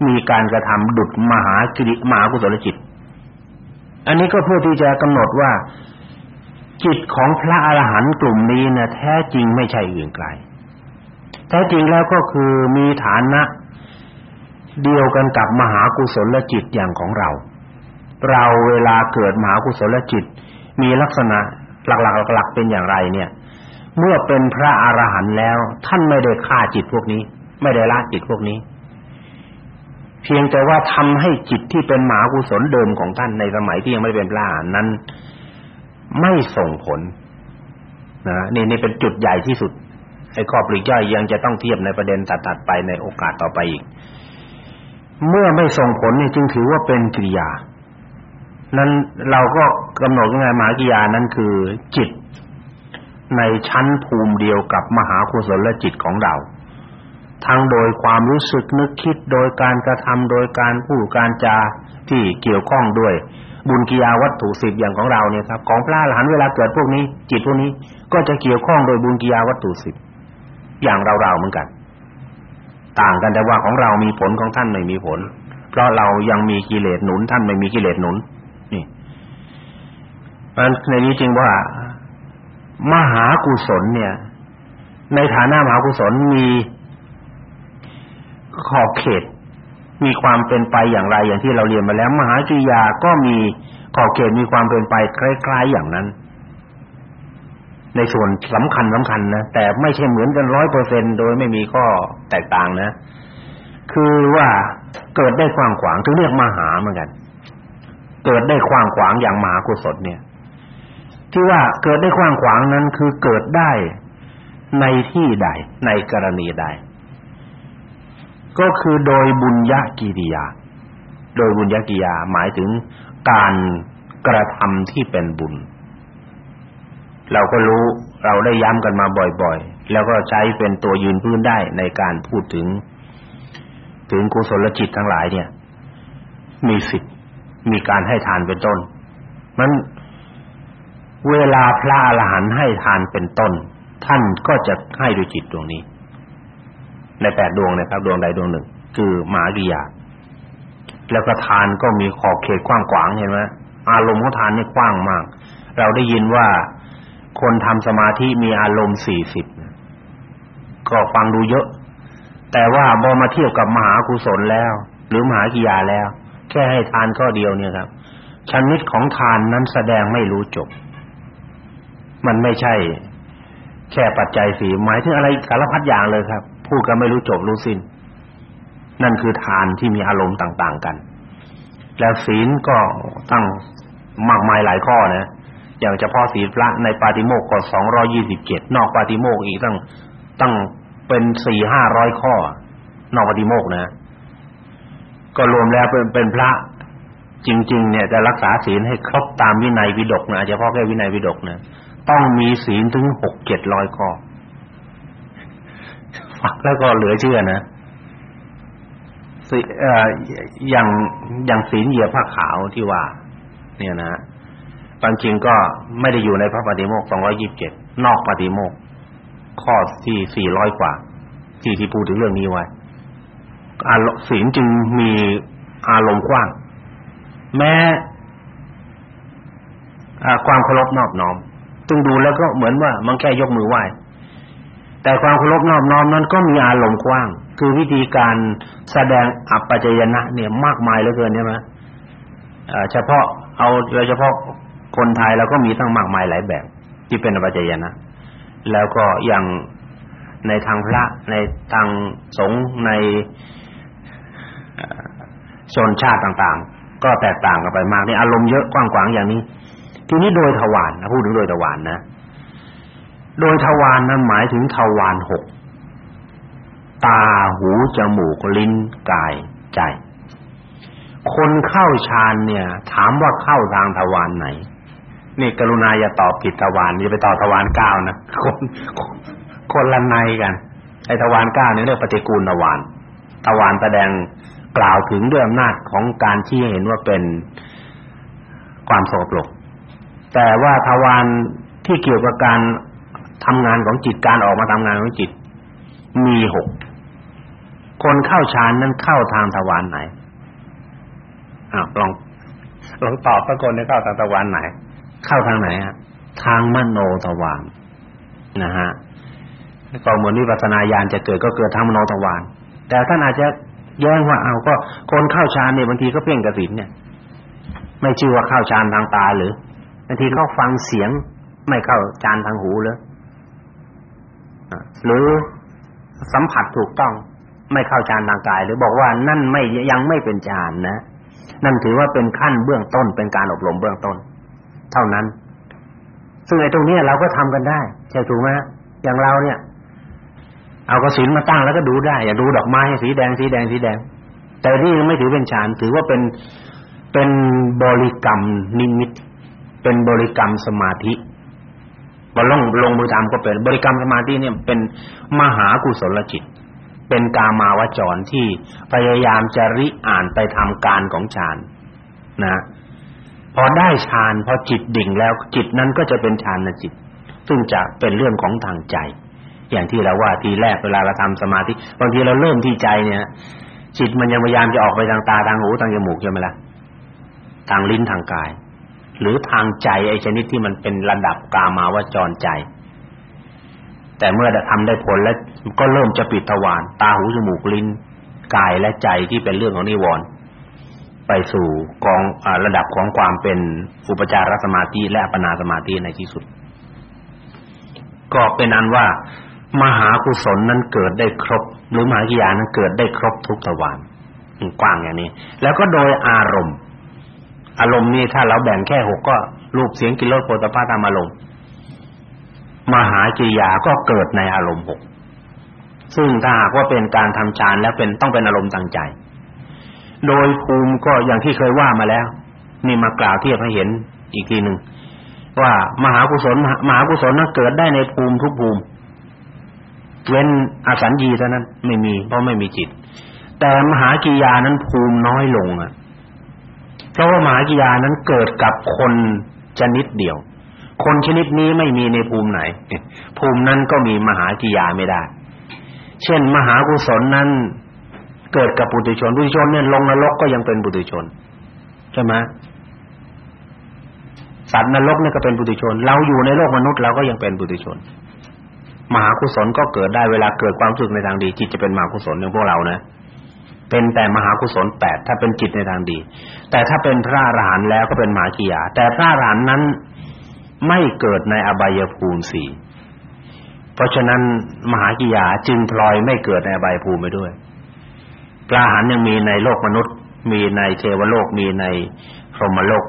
Speaker 2: มีการกระทำดุจมหากิริมหากุศลจิต อันนี้ก็เพื่อที่จะกำหนดว่า จิตของพระอรหันต์กลุ่มนี้นะแท้จริงไม่ใช่อื่นไกลแท้จริงแล้วก็คือมีฐานะเดียวกันกับมหากุศลจิตอย่างของเรา เราเวลาเกิดมหากุศลจิต มีลักษณะหลักๆหลักๆเป็นอย่างไรเนี่ย เมื่อเป็นพระอรหันต์แล้ว ท่านไม่ได้ฆ่าจิตพวกนี้ ไม่ได้ละจิตพวกนี้ เพียงแต่ว่าทำให้จิตที่เป็นมหากุศลเดิมของท่านในสมัยที่ยังไม่เป็นพระอรหันต์นั้น ไม่ส่งผลนะนี่นี่เป็นจุดใหญ่ที่สุดไอ้ข้อปลีกย่อยยังจะต้องเทียบในประเด็นตัดๆไปในโอกาสต่อไปอีก เมื่อไม่ส่งผลนี่จึงถือว่าเป็นกิริยา นั้นเราก็กำหนดยังไงมหากิริยานั้นคือจิตในชั้นภูมิเดียวกับมหากุศละจิตของเรา ทั้งโดยความรู้สึกนึกคิดโดยการกระทำโดยการพูดการจาที่เกี่ยวข้องด้วยบุญกิยาวัตถุสิบอย่างของเราเนี่ยครับของพระอรหันต์เวลาเกิดพวกนี้ จิตพวกนี้ก็จะเกี่ยวข้องโดยบุญกิยาวัตถุสิบอย่างเราๆเหมือนกัน ต่างกันแต่ว่าของเรามีผลของท่านไม่มีผล เพราะเรายังมีกิเลสหนุน ท่านไม่มีกิเลสหนุนนี่เพราะในนี้จึงว่า มหากุศลเนี่ย ในฐานะมหากุศลมี ขอบเขต มีความเป็นไปอย่างไรอย่างที่เราเรียนมาแล้ว มหากิยาก็มีขอบเขตมีความเป็นไปคล้ายๆอย่างนั้น ในส่วนสำคัญสำคัญนะแต่ไม่ใช่เหมือนกันร้อยเปอร์เซ็นโดยไม่มีข้อแตกต่างนะ คือว่าเกิดได้กว้างขวางถึงเรียกมหาเหมือนกัน เกิดได้กว้างขวางอย่างมหากุศลเนี่ย ที่ว่าเกิดได้กว้างขวางนั้นคือเกิดได้ในที่ใดในกรณีใด ก็คือโดยบุญญากิริยา โดยบุญญากิริยาหมายถึงการกระทำที่เป็นบุญ เราก็รู้เราได้ย้ำกันมาบ่อยๆ แล้วก็ใช้เป็นตัวยืนพื้นได้ในการพูดถึง ถึงกุศลจิตทั้งหลายเนี่ย มีสิทธิ์มีการให้ทานเป็นต้น มันเวลาพระอรหันต์ให้ทานเป็นต้น ท่านก็จะให้ด้วยจิตดวงนี้ ในแปดดวงนะครับดวงใดดวงหนึ่ง คือมหากิยาแล้วก็ทานก็มีขอบเขตกว้างขวางเห็นไหมอารมณ์ของทานนี่กว้างมาก เราได้ยินว่าคนทำสมาธิมีอารมณ์สี่สิบก็ฟังดูเยอะ แต่ว่าพอมาเทียบกับมหากุศลแล้ว หรือมหากิยาแล้ว แค่ให้ทานข้อเดียวเนี่ยครับชนิดของทานนั้นแสดงไม่รู้จบ มันไม่ใช่ แค่ปัจจัยสี่หมายถึงอะไรสารพัดอย่างเลยครับ พูดกันไม่รู้จบรู้สิ้น นั่นคือทานที่มีอารมณ์ต่าง ๆ กัน แล้วศีลก็ตั้งมากมายหลายข้อนะอย่างเฉพาะศีลพระในปาติโมกข์ก็227นอกปาติโมกข์อีกตั้งตั้งเป็น4-500ข้อ นอกปาติโมกข์นะ ก็รวมแล้วเป็นเป็นพระจริง ๆ เนี่ยจะรักษาศีลให้ครบตามวินัยวิดกนะเฉพาะแค่วินัยวิดกนะต้องมีศีลถึง6-700ข้อ ฟังแล้วก็เหลือเชื่อนะเอ่ออย่างอย่างศีลเหยียบผ้าขาวที่ว่า เนี่ยนะความจริงก็ไม่ได้อยู่ในพระปฏิโมกข์227 นอกปฏิโมกข์ข้อที่ 400 กว่า ที่ที่พูดถึงเรื่องนี้ไว้อารมณ์ศีลจึงมีอารมณ์กว้าง แม้ความเคารพนอบน้อมตึงดูแล้วก็เหมือนว่ามันแค่ยกมือไหว้ แต่ความเคารพนอบน้อมนั้นก็มีอารมณ์กว้าง คือวิธีการแสดงอัปปจายนะเนี่ยมากมายเหลือเกินใช่ไหมเฉพาะเอาโดยเฉพาะคนไทยเราก็มีตั้งมากมายหลายแบบที่เป็นอัปปจายนะ แล้วก็อย่างในทางพระในทางสงฆ์ในชนชาติต่างๆ ก็แตกต่างกันไปมากนี่อารมณ์เยอะกว้างขวางอย่างนี้ ทีนี้โดยทวารนะพูดถึงโดยทวารนะ โดยทวารนั้นหมายถึงทวารหกตาหูจมูกลิ้นกายใจ คนเข้าฌานเนี่ย ถามว่าเข้าทางทวารไหน นี่กรุณาอย่าตอบผิดทวารอย่าไปตอบทวารเก้านะคนคนละในกันไอ้ทวารเก้านี่ยเรียกปฏิกูลทวารทวารแสดงกล่าวถึงด้วยอำนาจของการที่เห็นว่าเป็นความโสโครกแต่ว่าทวารที่เกี่ยวกับการ ทำงานของจิตการออกมาทำงานของจิต มีหกคนเข้าฌานนั้นเข้าทางทวารไหนอ้าวลองลองตอบสักคนได้เข้าทางทวารไหน เข้าทางไหนฮะทางมโนทวารนะฮะก็เหมือนวิปัสสนาญาณจะเกิดก็เกิดทางมโนทวารแต่ท่านอาจจะแย้งว่าเอาก็คนเข้าฌานเนี่ยบางทีก็เพ่งกระสินเนี่ย ไม่ชื่อว่าเข้าฌานทางตาหรือบางทีเขาฟังเสียง ไม่เข้าฌานทางหูเลย หรือสัมผัสถูกต้องไม่เข้าฌานทางกาย หรือบอกว่านั่นไม่ยังไม่เป็นฌานนะ นั่นถือว่าเป็นขั้นเบื้องต้นเป็นการอบรมเบื้องต้น เท่านั้น ซึ่งไอ้ตรงนี้เราก็ทำกันได้ใช่ถูกไหมอย่างเราเนี่ย เอากระสินมาตั้งแล้วก็ดูได้ อย่าดูดอกไม้สีแดงสีแดงสีแดง แต่นี่ไม่ถือเป็นฌานถือว่าเป็นเป็นบริกรรมนิมิต เป็นบริกรรมสมาธิ พอลงลงมือทำก็เป็น บริกรรมสมาธิเนี่ยเป็นมหากุศลจิต เป็นกามาวจรที่พยายามจะริอ่านไปทำการของฌานนะพอได้ฌานพอจิตดิ่งแล้วจิตนั้นก็จะเป็นฌานจิต ซึ่งจะเป็นเรื่องของทางใจ อย่างที่เราว่าทีแรกเวลาเราทำสมาธิบางทีเราเริ่มที่ใจเนี่ยจิตมันยังพยายามจะออกไปทางตาทางหูทางจมูกใช่ไหมล่ะทางลิ้นทางกาย หรือทางใจไอ้ชนิดที่มันเป็นระดับกามาวจรใจ แต่เมื่อได้ทำได้ผลแล้วก็เริ่มจะปิดทวารตาหูจมูกลิ้นกายและใจที่เป็นเรื่องของนิวรณ์ไปสู่กองอระดับของความเป็นอุปจารสมาธิและอัปปนาสมาธิในที่สุด ก็เป็นอันว่ามหากุศลนั้นเกิดได้ครบ หรือมหากิยานั้นเกิดได้ครบทุกทวารกว้างอย่างนี้ แล้วก็โดยอารมณ์ อารมณ์นี้ถ้าเราแบ่งแค่หกก็รูปเสียงกลิ่นรสโผฏฐัพพะธรรมอารมณ์มหากิยาก็เกิดในอารมณ์หกซึ่งถ้าหากว่าเป็นการทำฌานแล้วเป็นต้องเป็นอารมณ์ทางใจ โดยภูมิก็อย่างที่เคยว่ามาแล้ว นี่มากล่าวเทียบให้เห็นอีกทีหนึ่งว่ามหากุศลมหากุศลนั้นเกิดได้ในภูมิทุกภูมิเว้นอสัญญีเท่านั้นไม่มีเพราะไม่มีจิต แต่มหากิยานั้นภูมิน้อยลงอะ เพราะว่ามหากิยานั้นเกิดกับคนชนิดเดียว คนชนิดนี้ไม่มีในภูมิไหน ภูมินั้นก็มีมหากิยาไม่ได้ เช่น มหากุศลนั้น เกิดกับปุถุชนปุถุชนเนี่ยลงนรกก็ยังเป็นปุถุชนใช่ไหมสัตว์นรกเนี่ยก็เป็นปุถุชน เราอยู่ในโลกมนุษย์เราก็ยังเป็นปุถุชน มหากุศลก็เกิดได้เวลาเกิดความสุขในทางดีจิตจะเป็นมหากุศลอย่างพวกเรานะ เป็นแต่มหากุศลแปดถ้าเป็นจิตในทางดี แต่ถ้าเป็นพระอรหันต์แล้วก็เป็นมหากิยาแต่พระอรหันต์นั้นไม่เกิดในอบายภูมิสี่เพราะฉะนั้นมหากิยาจึงพลอยไม่เกิดในอบายภูมิไปด้วยพระอรหันต์ยังมีในโลกมนุษย์ มีในเทวโลกมีในพรหมโลก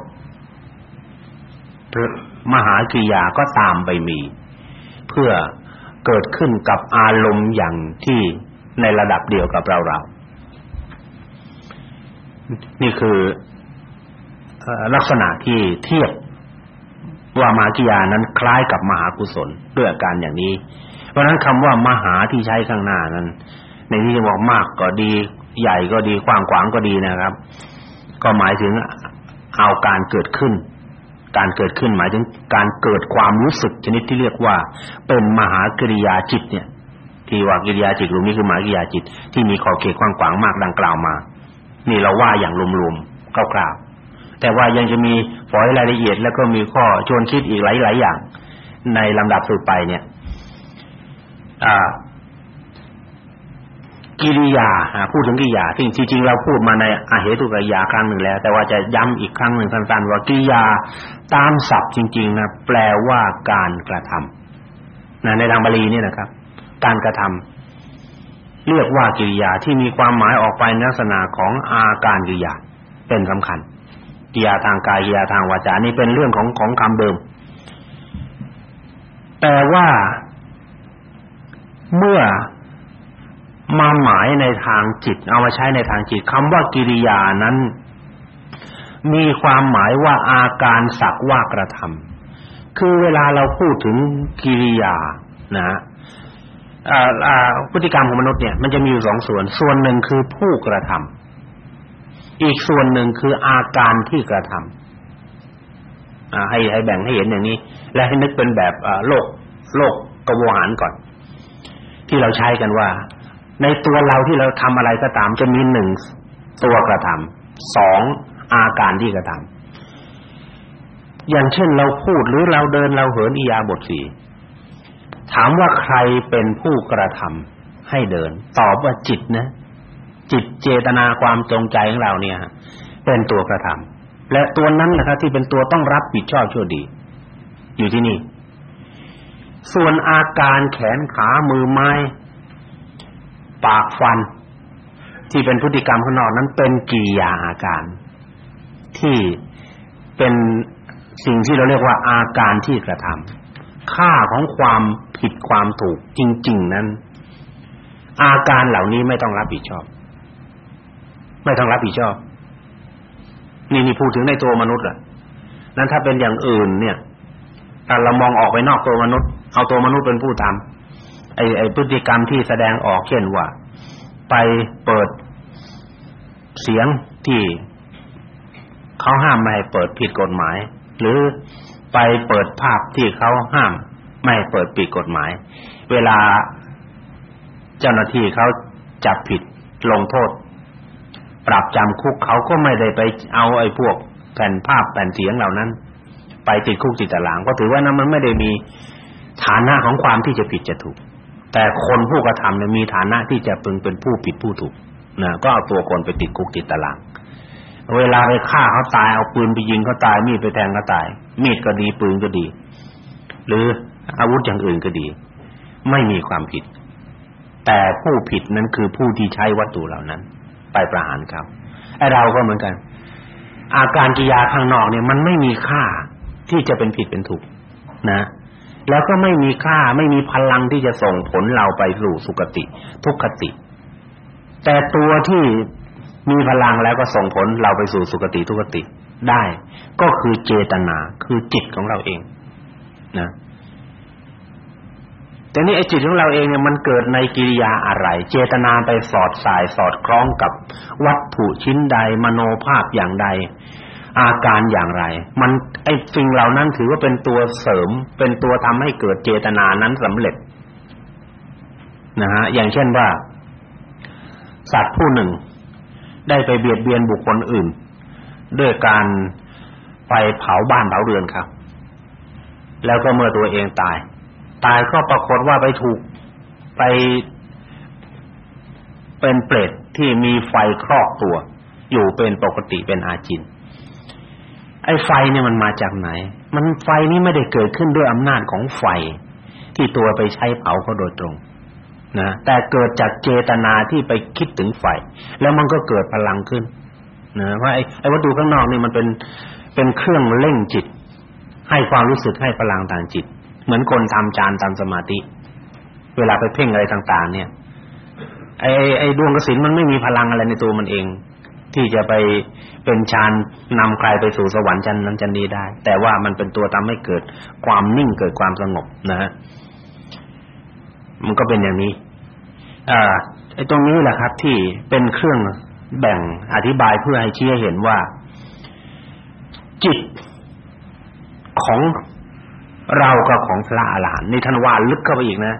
Speaker 2: มหากิยาก็ตามไปมี เพื่อเกิดขึ้นกับอารมณ์อย่างที่ในระดับเดียวกับเราเรา นี่คือลักษณะที่เทียบว่ามากิยานั้นคล้ายกับมหากุศลด้วยอาการอย่างนี้ เพราะฉะนั้นคำว่ามหาที่ใช้ข้างหน้านั้น ในที่จะบอกมากก็ดี ใหญ่ก็ดีกว้างขวางก็ดีนะครับ ก็หมายถึงเอาการเกิดขึ้น การเกิดขึ้นหมายถึงการเกิดความรู้สึกชนิดที่เรียกว่า เป็นมหากริยาจิตเนี่ย ที่ว่ากิริยาจิตตรงนี้คือมหากริยาจิตที่มีขอบเขตกว้างขวางมากดังกล่าวมา นี่เราว่าอย่างรวมๆคร่าวๆแต่ว่ายังจะมีฝอยรายละเอียด แล้วก็มีข้อชวนคิดอีกหลายๆอย่าง ในลำดับสืบไปเนี่ยอ่ากิริยาพูดถึงกิริยาซึ่งจริงๆเราพูดมาในอาเหตุกิริยาครั้งหนึ่งแล้ว แต่ว่าจะย้ำอีกครั้งหนึ่งสั้นๆว่ากิริยาตามศัพท์จริงๆนะแปลว่าการกระทำนะในทางบาลีเนี่ยนะครับ การกระทำ เรียกว่ากิริยาที่มีความหมายออกไปในลักษณะของอาการกิริยา เป็นสำคัญกิริยาทางกายกิริยาทางวาจานี่เป็นเรื่องของของคำเดิม แต่ว่าเมื่อมาหมายในทางจิต เอามาใช้ในทางจิตคำว่ากิริยานั้น มีความหมายว่าอาการสักว่ากระทำคือเวลาเราพูดถึงกิริยานะ พฤติกรรมของมนุษย์เนี่ยมันจะมีอยู่สองส่วน ส่วนหนึ่งคือผู้กระทำอีกส่วนหนึ่งคืออาการที่กระทำอ่าให้ให้แบ่งให้เห็นอย่างนี้ และให้นึกเป็นแบบโลกโลกกวหารก่อน ที่เราใช้กันว่า ในตัวเราที่เราทำอะไรก็ตาม จะมีหนึ่งตัวกระทำสองอาการที่กระทำอย่างเช่นเราพูดหรือเราเดินเราเหินอียาบทสี่ ถามว่าใครเป็นผู้กระทำให้เดิน ตอบว่าจิตนะ จิตเจตนาความจงใจของเราเนี่ยเป็นตัวกระทำและตัวนั้นนะครับที่เป็นตัวต้องรับผิดชอบชั่วดี อยู่ที่นี่ ส่วนอาการแขนขามือไม้ ปากฟัน ที่เป็นพฤติกรรมข้างนอกนั้นเป็นกิริยาอาการ ที่เป็นสิ่งที่เราเรียกว่าอาการที่กระทำ ค่าของความผิดความถูกจริง ๆ นั้น อาการเหล่านี้ไม่ต้องรับผิดชอบ ไม่ต้องรับผิดชอบ นี่นี่พูดถึงในตัวมนุษย์อะนั้นถ้าเป็นอย่างอื่น เนี่ยถ้าเรามองออกไปนอกตัวมนุษย์ เอาตัวมนุษย์เป็นผู้ทำไอ้ไอ้พฤติกรรมที่แสดงออกเช่นว่า ไปเปิดเสียงที่เขาห้ามไม่ให้เปิดผิดกฎหมาย หรือ ไปเปิดภาพที่เขาห้ามไม่เปิดผิดกฎหมาย เวลาเจ้าหน้าที่เขาจับผิดลงโทษ ปรับจำคุกเขาก็ไม่ได้ไปเอาไอ้พวกแผ่นภาพแผ่นเสียงเหล่านั้น ไปติดคุกติดตาราง ก็ถือว่านั้นมันไม่ได้มีฐานะของความที่จะผิดจะถูก แต่คนผู้กระทำเนี่ยมีฐานะที่จะพึงเป็นผู้ผิดผู้ถูกนะก็เอาตัวคนไปติดคุกติดตาราง เวลาไปฆ่าเขาตายเอาปืนไปยิงเขาตายมีดไปแทงเขาตาย มีดก็ดีปืนก็ดี หรืออาวุธอย่างอื่นก็ดี ไม่มีความผิด แต่ผู้ผิดนั้นคือผู้ที่ใช้วัตถุเหล่านั้น ไปประหารเขาไอ้เราก็เหมือนกัน อาการกิยาข้างนอกเนี่ยมันไม่มีค่าที่จะเป็นผิดเป็นถูกนะ แล้วก็ไม่มีค่าไม่มีพลังที่จะส่งผลเราไปสู่สุคติ ทุกขติ แต่ตัวที่ มีพลังแล้วก็ส่งผลเราไปสู่สุคติทุกติได้ ก็คือเจตนาคือจิตของเราเองนะแต่นี่ไอ้จิตของเราเองเนี่ยมันเกิดในกิริยาอะไร เจตนาไปสอดสายสอดคล้องกับวัตถุชิ้นใด มโนภาพอย่างใด อาการอย่างไร มันไอ้สิ่งเหล่านั้นถือว่าเป็นตัวเสริม เป็นตัวทำให้เกิดเจตนานั้นสำเร็จนะฮะอย่างเช่นว่า สัตว์ผู้หนึ่ง ได้ไปเบียดเบียนบุคคลอื่น ด้วยการไปเผาบ้านเผาเรือนครับ แล้วก็เมื่อตัวเองตาย ตายก็ปรากฏว่าไปถูกไป เป็นเปรตที่มีไฟครอบตัว อยู่เป็นปกติเป็นอาจิน ไอ้ไฟเนี่ยมันมาจากไหน มันไฟนี้ไม่ได้เกิดขึ้นด้วยอำนาจของไฟ ที่ตัวไปใช้เผาเขาโดยตรง นะแต่เกิดจากเจตนาที่ไปคิดถึงไฟแล้วมันก็เกิดพลังขึ้นนะว่าไอ้ไอ้วัตถุข้างนอกนี่มันเป็นเป็นเครื่องเร่งจิต ให้ความรู้สึกให้พลังทางจิต เหมือนคนทำฌานตามสมาธิ เวลาไปเพ่งอะไรต่าง ๆ เนี่ยไอ้ไอ้ดวงกสินมันไม่มีพลังอะไรในตัวมันเอง ที่จะไปเป็นฌานนำใครไปสู่สวรรค์ชั้นนั้นชั้นนี้ได้ แต่ว่ามันเป็นตัวทำให้เกิดความนิ่งเกิดความสงบนะฮะ มันก็เป็นอย่างนี้อ่าไอ้ตรงนี้แหละครับ ที่เป็นเครื่องแบ่งอธิบายเพื่อให้ชี้ให้เห็นว่า จิตของเราก็ของพระอรหันต์นี่ท่านว่าลึกเข้าไปอีกนะ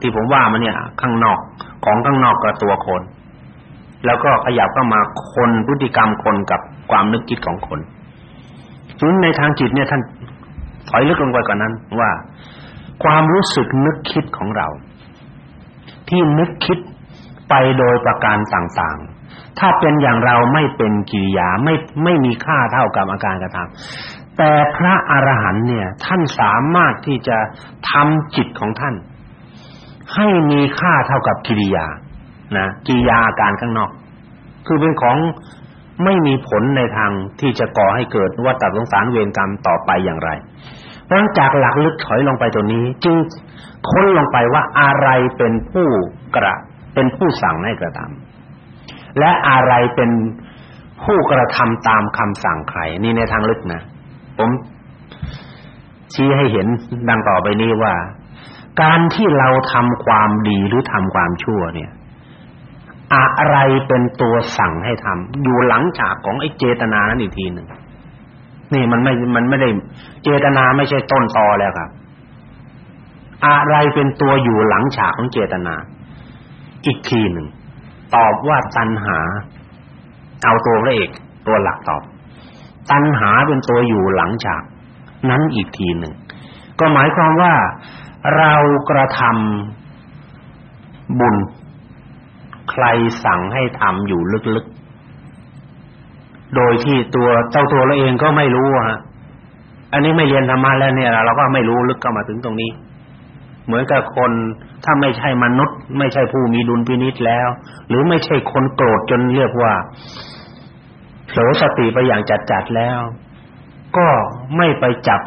Speaker 2: ที่ผมว่ามันเนี่ย ข้างนอกของข้างนอกก็ตัวคน แล้วก็ขยับเข้ามาคนพฤติกรรมคนกับความนึกคิดของคนซึ่งในทางจิตเนี่ยท่านถอยลึกลงไปกว่านั้นว่า ความรู้สึกนึกคิดของเรา ที่นึกคิดไปโดยประการต่างๆ ถ้าเป็นอย่างเราไม่เป็นกิริยาไม่ไม่มีค่าเท่ากับอาการกระทำแต่พระอรหันต์เนี่ย ท่านสามารถที่จะทำจิตของท่าน ให้มีค่าเท่ากับกิริยานะกิริยาอาการข้างนอก คือเป็นของไม่มีผลในทางที่จะก่อให้เกิดวัฏสงสารเวรกรรมต่อไปอย่างไร เพราะจากหลักลึกถอยลงไปตรงนี้ จึงค้นลงไปว่าอะไรเป็นผู้กระเป็นผู้สั่งให้กระทำและอะไรเป็นผู้กระทำตามคำสั่งใครนี่ในทางลึกนะผมชี้ให้เห็นดังต่อไปนี้ว่า การที่เราทำความดีหรือทำความชั่วเนี่ย อะไรเป็นตัวสั่งให้ทำอยู่หลังฉากของไอ้เจตนานั้นอีกทีหนึ่ง นี่มันไม่มันไม่ได้เจตนาไม่ใช่ต้นตอแล้วครับ อะไรเป็นตัวอยู่หลังฉากของเจตนา อีกทีหนึ่งตอบว่าตัณหา เอาตัวพระเอกตัวหลักตอบ ตัณหาเป็นตัวอยู่หลังฉาก นั้นอีกทีหนึ่งก็หมายความว่าเรากระทำบุญ ใครสั่งให้ทำอยู่ลึกๆ โดยที่ตัวเจ้าตัวเราเองก็ไม่รู้ฮะอันนี้ไม่เรียนธรรมะแล้วเนี่ยเราก็ไม่รู้ลึกเข้ามาถึงตรงนี้ เหมือนกับคนถ้าไม่ใช่มนุษย์ ไม่ใช่ผู้มีดุลพินิจแล้ว หรือไม่ใช่คนโกรธจนเรียกว่าเผลอสติไปอย่างจัดๆแล้ว ก็ไม่ไปจับ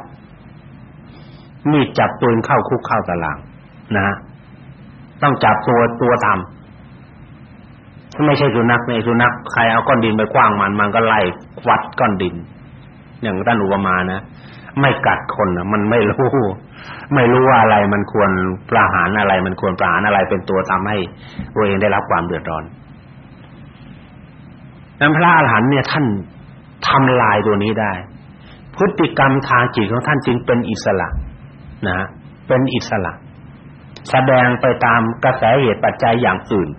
Speaker 2: มีดจับปืนเข้าคุกเข้าตารางนะต้องจับตัวตัวท ไม่ใช่สุนัขในสุนัขใครเอาก้อนดินไปกว้างมันมันก็ไล่ควัดก้อนดิน อย่างท่านอุปมานะไม่กัดคนนะมันไม่รู้ ไม่รู้ว่าอะไรมันควรประหารอะไรมันควรประหารอะไรเป็นตัวทำให้ตัวเองได้รับความเดือดร้อนนั้นพระอรหันต์เนี่ยท่านทำลายตัวนี้ได้ พฤติกรรมทางจิตของท่านจึงเป็นอิสระนะเป็นอิสระ แสดงไปตามกระแสเหตุปัจจัยอย่างอื่น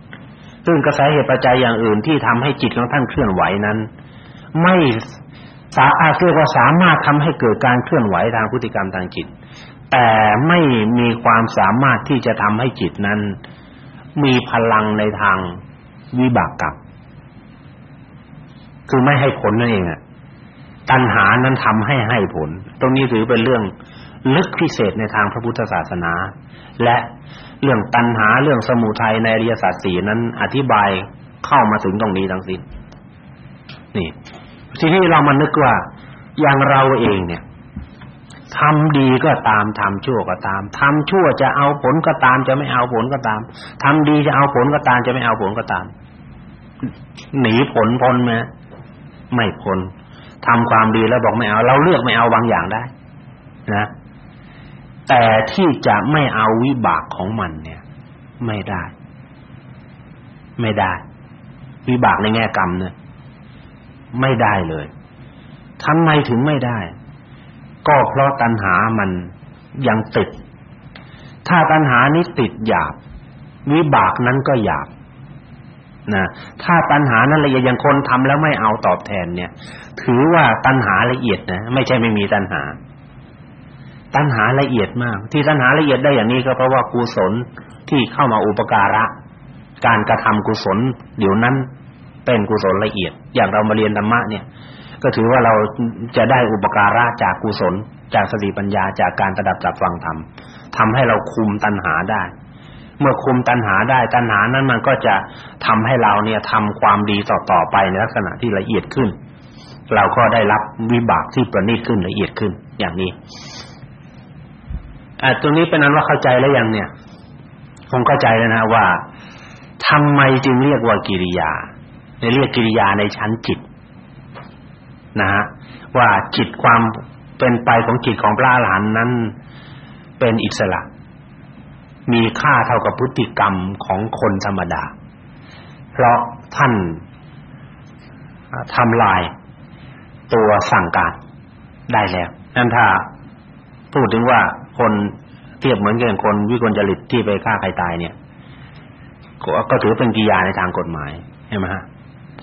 Speaker 2: ซึ่งกระแสเหตุปัจจัยอย่างอื่นที่ทำให้จิตของท่านเคลื่อนไหวนั้น ไม่สาอาเรียกว่าสามารถทำให้เกิดการเคลื่อนไหวทางพฤติกรรมทางจิต แต่ไม่มีความสามารถที่จะทำให้จิตนั้น มีพลังในทางวิบากกรรมคือไม่ให้ผลนั่นเองอะตัณหานั้นทำให้ให้ผล ตรงนี้ถือเป็นเรื่อง ลึกพิเศษในทางพระพุทธศาสนา และเรื่องตัณหาเรื่องสมุทัยในอริยสัจสี่นั้นอธิบายเข้ามาถึงตรงนี้ทั้งสิ้นนี่ทีนี้เรามานึกว่าอย่างเราเองเนี่ยทำดีก็ตามทำชั่วก็ตามทำชั่วจะเอาผลก็ตาม จะไม่เอาผลก็ตามทำดีจะเอาผลก็ตาม จะไม่เอาผลก็ตาม หนีผลพ้นไหมไม่พ้นทำความดีแล้วบอกไม่เอา เราเลือกไม่เอาบางอย่างได้ นะ แต่ที่จะไม่เอาวิบากของมันเนี่ย ไม่ได้ ไม่ได้ วิบากในแง่กรรมเนี่ยไม่ได้เลยทำไมถึงไม่ได้ ก็เพราะตัณหามันยังติด ถ้าตัณหานี้ติดหยาบ วิบากนั้นก็หยาบนะถ้าตัณหานั้นละเอียดอย่างคนทำแล้วไม่เอาตอบแทนเนี่ย ถือว่าตัณหาละเอียดนะ ไม่ใช่ไม่มีตัณหา ตัณหาละเอียดมาก ที่ตัณหาละเอียดได้อย่างนี้ก็เพราะว่ากุศลที่เข้ามาอุปการะ การกระทำกุศลเดี๋ยวนั้นเป็นกุศลละเอียด อย่างเรามาเรียนธรรมะเนี่ย ก็ถือว่าเราจะได้อุปการะจากกุศล จากสติปัญญาจากการประดับจับฟังธรรมทำให้เราคุมตัณหาได้ เมื่อคุมตัณหาได้ตัณหานั้นมันก็จะทำให้เราเนี่ยทำความดีต่อๆไปในลักษณะที่ละเอียดขึ้น เราก็ได้รับวิบากที่ประณีตขึ้นละเอียดขึ้นอย่างนี้ อ่าตรงนี้เป็นนั้นว่าเข้าใจแล้วยังเนี่ย คงเข้าใจแล้วนะว่าทำไมจึงเรียกว่ากิริยาเรียกกิริยาในชั้นจิต นะฮะว่าจิตความเป็นไปของจิตของพระอรหันต์นั้น เป็นอิสระ มีค่าเท่ากับพฤติกรรมของคนธรรมดา เพราะท่านทำลายตัวสั่งการได้แล้ว นั่นถ้าพูดถึงว่า คนเทียบเหมือนกับคนวิกลจริตที่ไปฆ่าใครตายเนี่ยก็ถือเป็นกิยาในทางกฎหมายใช่ไหมฮะ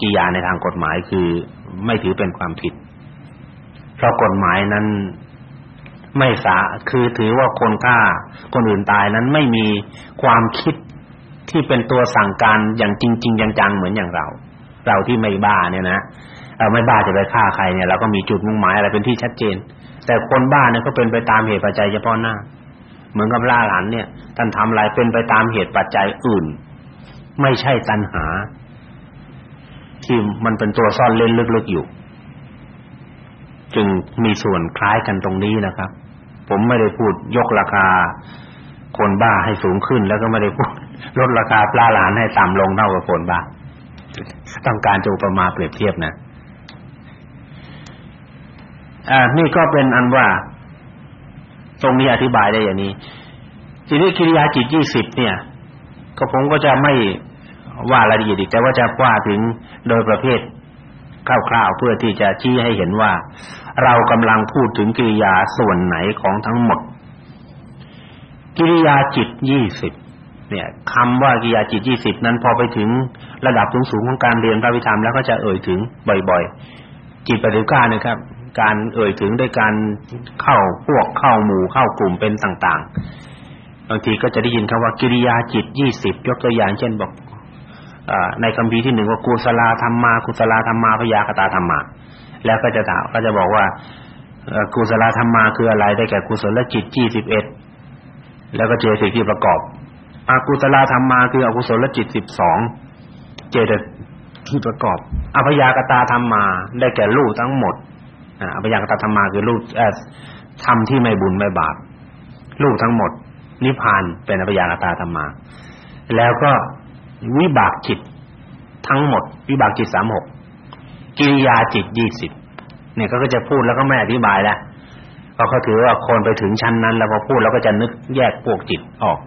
Speaker 2: กิยาในทางกฎหมายคือไม่ถือเป็นความผิด เพราะกฎหมายนั้นไม่สาคือถือว่าคนฆ่าคนอื่นตายนั้นไม่มีความคิดที่เป็นตัวสั่งการอย่างจริง ๆ จังๆเหมือนอย่างเรา เราที่ไม่บ้าเนี่ยนะเราไม่บ้าจะไปฆ่าใครเนี่ยเราก็มีจุดมุ่งหมายอะไรเป็นที่ชัดเจน แต่คนบ้าเนี่ยก็เป็นไปตามเหตุปัจจัยเฉพาะหน้า เหมือนกับล่าหลานเนี่ยท่านทำอะไรเป็นไปตามเหตุปัจจัยอื่น ไม่ใช่ตัณหา ที่มันเป็นตัวซ่อนเล่นลึกๆอยู่ จึงมีส่วนคล้ายกันตรงนี้นะครับ ผมไม่ได้พูดยกราคา คนบ้าให้สูงขึ้น แล้วก็ไม่ได้พูดลดราคาปลาหลานให้ต่ำลงเท่ากับคนบ้าต้องการจะอุปมาเปรียบเทียบนะ อ่านี่ก็เป็นอันว่า ตรงนี้อธิบายได้อย่างนี้ทีนี้กิริยาจิตยี่สิบเนี่ย ก็ผมก็จะไม่ว่ารายละเอียดอีกแต่ว่าจะว่าถึงโดยประเภทคร่าวๆเพื่อที่จะชี้ให้เห็นว่า เรากำลังพูดถึงกิริยาส่วนไหนของทั้งหมด กิริยาจิตยี่สิบเนี่ยคำว่ากิริยาจิตยี่สิบนั้นพอไปถึงระดับสูงๆของการเรียนพระวิธรรมแล้วก็จะเอ่ยถึงบ่อยๆ จิตปฏิกานะครับ การเอ่ยถึงด้วยการเข้าพวกเข้าหมู่เข้ากลุ่มเป็นต่างๆ บางทีก็จะได้ยินคำว่ากิริยาจิตยี่สิบยกตัวอย่างเช่นบอกในคำพีที่หนึ่งว่ากุศลธรรมากุศลธรรมาพยาคตาธรรมา แล้วก็จะถามก็จะบอกว่ากุศลธรรมาคืออะไรได้แก่กุศลจิต21แล้วก็เจตสิกที่ประกอบอกุศลธรรมาคืออกุศลจิต12เจตที่ประกอบอภยากตาธรรมา ได้แก่รูปทั้งหมด อภยากตาธรรมาคือรูปเอ่อธรรมที่ไม่บุญไม่บาปรูปทั้งหมด นิพพานเป็นอภยากตาธรรมา แล้วก็วิบากจิตทั้งหมด วิบากจิตสามหกกิริยาจิตยี่สิบเนี่ยก็จะพูดแล้วก็ไม่อธิบายแล้วเพราะเขาถือว่าคนไปถึงชั้นนั้น แล้วพอพูดแล้วก็จะนึกแยกพวกจิตออก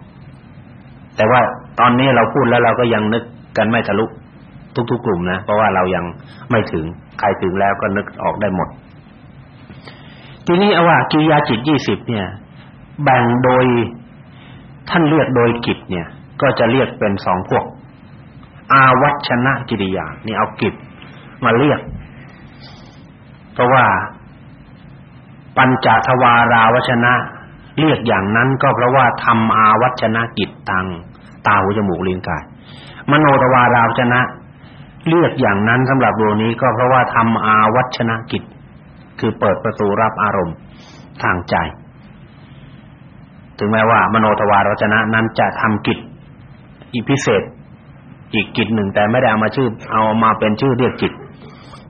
Speaker 2: แต่ว่าตอนนี้เราพูดแล้วเราก็ยังนึกกันไม่ทะลุทุกๆกลุ่มนะ เพราะว่าเรายังไม่ถึง ใครถึงแล้วก็นึกออกได้หมด ทีนี้เอาว่ากิริยาจิตยี่สิบเนี่ย แบ่งโดยท่านเรียกโดยกิจเนี่ย ก็จะเรียกเป็นสองพวก อาวัชนะกิริยา นี่เอากิจมาเรียก เพราะว่า ปัญจทวาราวัชนะ เรียกอย่างนั้นก็เพราะว่าทำอาวัชนะกิจทางตาหูจมูกลิ้นกาย มโนทวาราวัชนะ เรียกอย่างนั้นสำหรับดวงนี้ก็เพราะว่าทำอาวัชนะกิจ คือเปิดประตูรับอารมณ์ทางใจ ถึงแม้ว่ามโนทวารวจนะนั้นจะทำกิจอีพิเศษ อีกกิจหนึ่งแต่ไม่ได้เอามาชื่อ เอามาเป็นชื่อเรียกจิต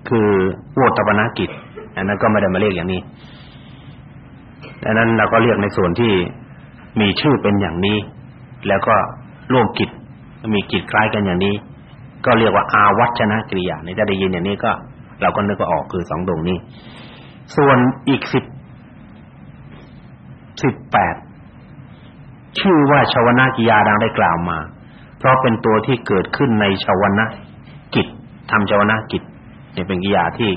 Speaker 2: คือโวตปนกิจอันนั้นก็ไม่ได้มาเรียกอย่างนี้ดังนั้นเราก็เรียกในส่วนที่มีชื่อเป็นอย่างนี้ แล้วก็ร่วมกิจมีกิจคล้ายกันอย่างนี้ ก็เรียกว่าอาวัชนะกริยานี่ถ้าได้ยินอย่างนี้ก็ เราก็นึกว่าออกคือสองดวงนี้ ส่วนอีกสิบสิบแปดชื่อว่าชาวนากิยาดังได้กล่าวมา เพราะเป็นตัวที่เกิดขึ้นในชาวนะกิจทำชาวนะกิจเนี่ยเป็นกิยาที่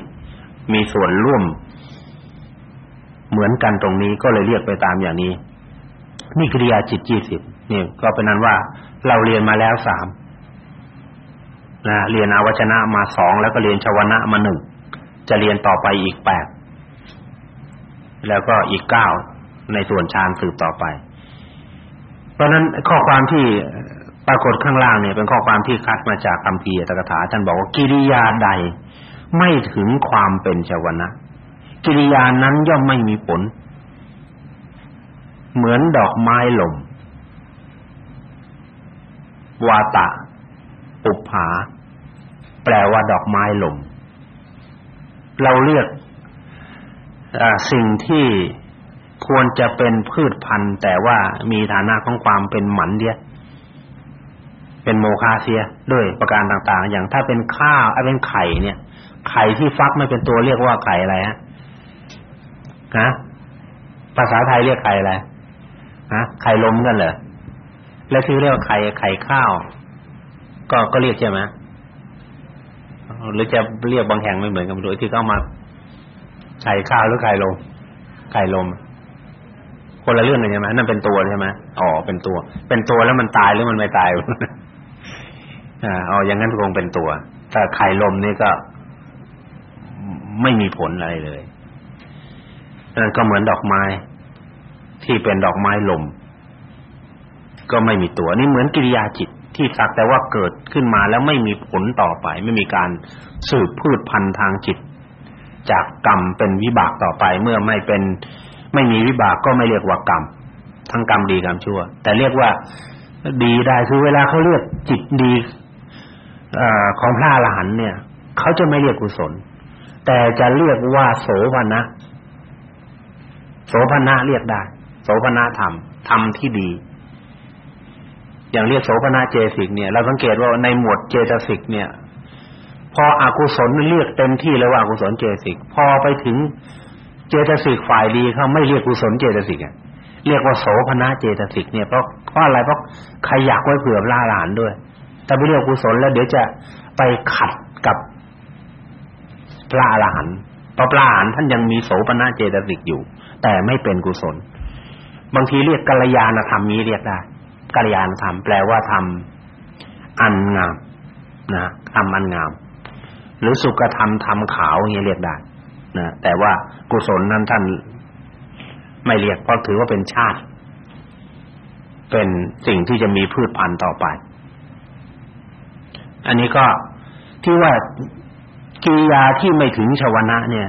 Speaker 2: มีส่วนร่วม เหมือนกันตรงนี้ก็เลยเรียกไปตามอย่างนี้ นี่กิริยาจิตยี่สิบนี่ก็เป็นนั้นว่าเราเรียนมาแล้วสามนะเรียนอาวชนะมาสองแล้วก็เรียนชาวนะมาหนึ่งจะเรียนต่อไปอีกแปด แล้วก็อีกเก้าในส่วนฌานสืบต่อไป เพราะนั้นข้อความที่ปรากฏข้างล่างเนี่ยเป็นข้อความที่คัดมาจากคัมภีร์ตถกถาท่านบอกว่ากิริยาใดไม่ถึงความเป็นชวนะกิริยานั้นย่อมไม่มีผล เหมือนดอกไม้ลมวาตะปุปผา แปลว่าดอกไม้ลมเราเรียก สิ่งที่ควรจะเป็นพืชพันธุ์ แต่ว่ามีฐานะของความเป็นหมันเดียเป็นโมคาเซียด้วยประการต่าง ๆ อย่างถ้าเป็นข้าวเป็นไข่เนี่ย ไข่ที่ฟักไม่เป็นตัวเรียกว่าไข่อะไรฮะฮะภาษาไทยเรียกไข่อะไรฮะไข่ลมกันเหรอแล้วที่เรียกไข่ไข่ข้าว ก็ก็เรียกใช่ไหมหรือจะเรียกบางแห่งไม่เหมือนกันโดยที่เขามา ไข่ข้าวหรือไข่ลมไข่ลม คนละเรื่องกันใช่ไหมนั่นเป็นตัวใช่ไหมอ๋อเป็นตัว เป็นตัวแล้วมันตายหรือมันไม่ตายอ่าอ๋ออย่างนั้นคงเป็นตัวถ้าไข่ลมนี่ก็ไม่มีผลอะไรเลยนั่นก็เหมือนดอกไม้ ที่เป็นดอกไม้ลม ก็ไม่มีตัว นี่เหมือนกิริยาจิตที่สักแต่ว่าเกิดขึ้นมาแล้วไม่มีผลต่อไป ไม่มีการสืบพืชพันธุ์ทางจิต จากกรรมเป็นวิบากต่อไป เมื่อไม่เป็นไม่มีวิบากก็ไม่เรียกว่ากรรมทั้งกรรมดีกรรมชั่ว แต่เรียกว่าดีได้คือเวลาเขาเรียกจิตดีอของพระอรหันต์เนี่ยเขาจะไม่เรียกกุศล แต่จะเรียกว่าโสภณะโสภณะเรียกได้ โสภณธรรมธรรมที่ดี อย่างเรียกโสภณะเจสิกเนี่ยเราสังเกตว่าในหมวดเจตสิกเนี่ย พออกุศลเรียกเต็มที่เลยว่าอกุศลเจตสิกพอไปถึงเจตสิกฝ่ายดีเขาไม่เรียกกุศลเจตสิกอะเรียกว่าโสภณะเจตสิกเนี่ยเพราะเพราะอะไรเพราะใครอยากไว้เผื่อล่าหลานด้วยถ้าไปเรียกกุศลแล้วเดี๋ยวจะไปขัดกับพระอรหันต์เพราะพระอรหันต์ท่านยังมีโสภณะเจตสิกอยู่ แต่ไม่เป็นกุศล บางทีเรียกกัลยาณธรรมนี้เรียกได้กัลยาณธรรมแปลว่าทำอันงามนะทำอันงาม หรือสุขธรรมทำขาวอย่างนี้เรียกได้นะแต่ว่ากุศลนั้นท่านไม่เรียกเพราะถือว่าเป็นชาติ เป็นสิ่งที่จะมีพืชพันธุ์ต่อไป อันนี้ก็ที่ว่ากิริยาที่ไม่ถึงชวนะเนี่ย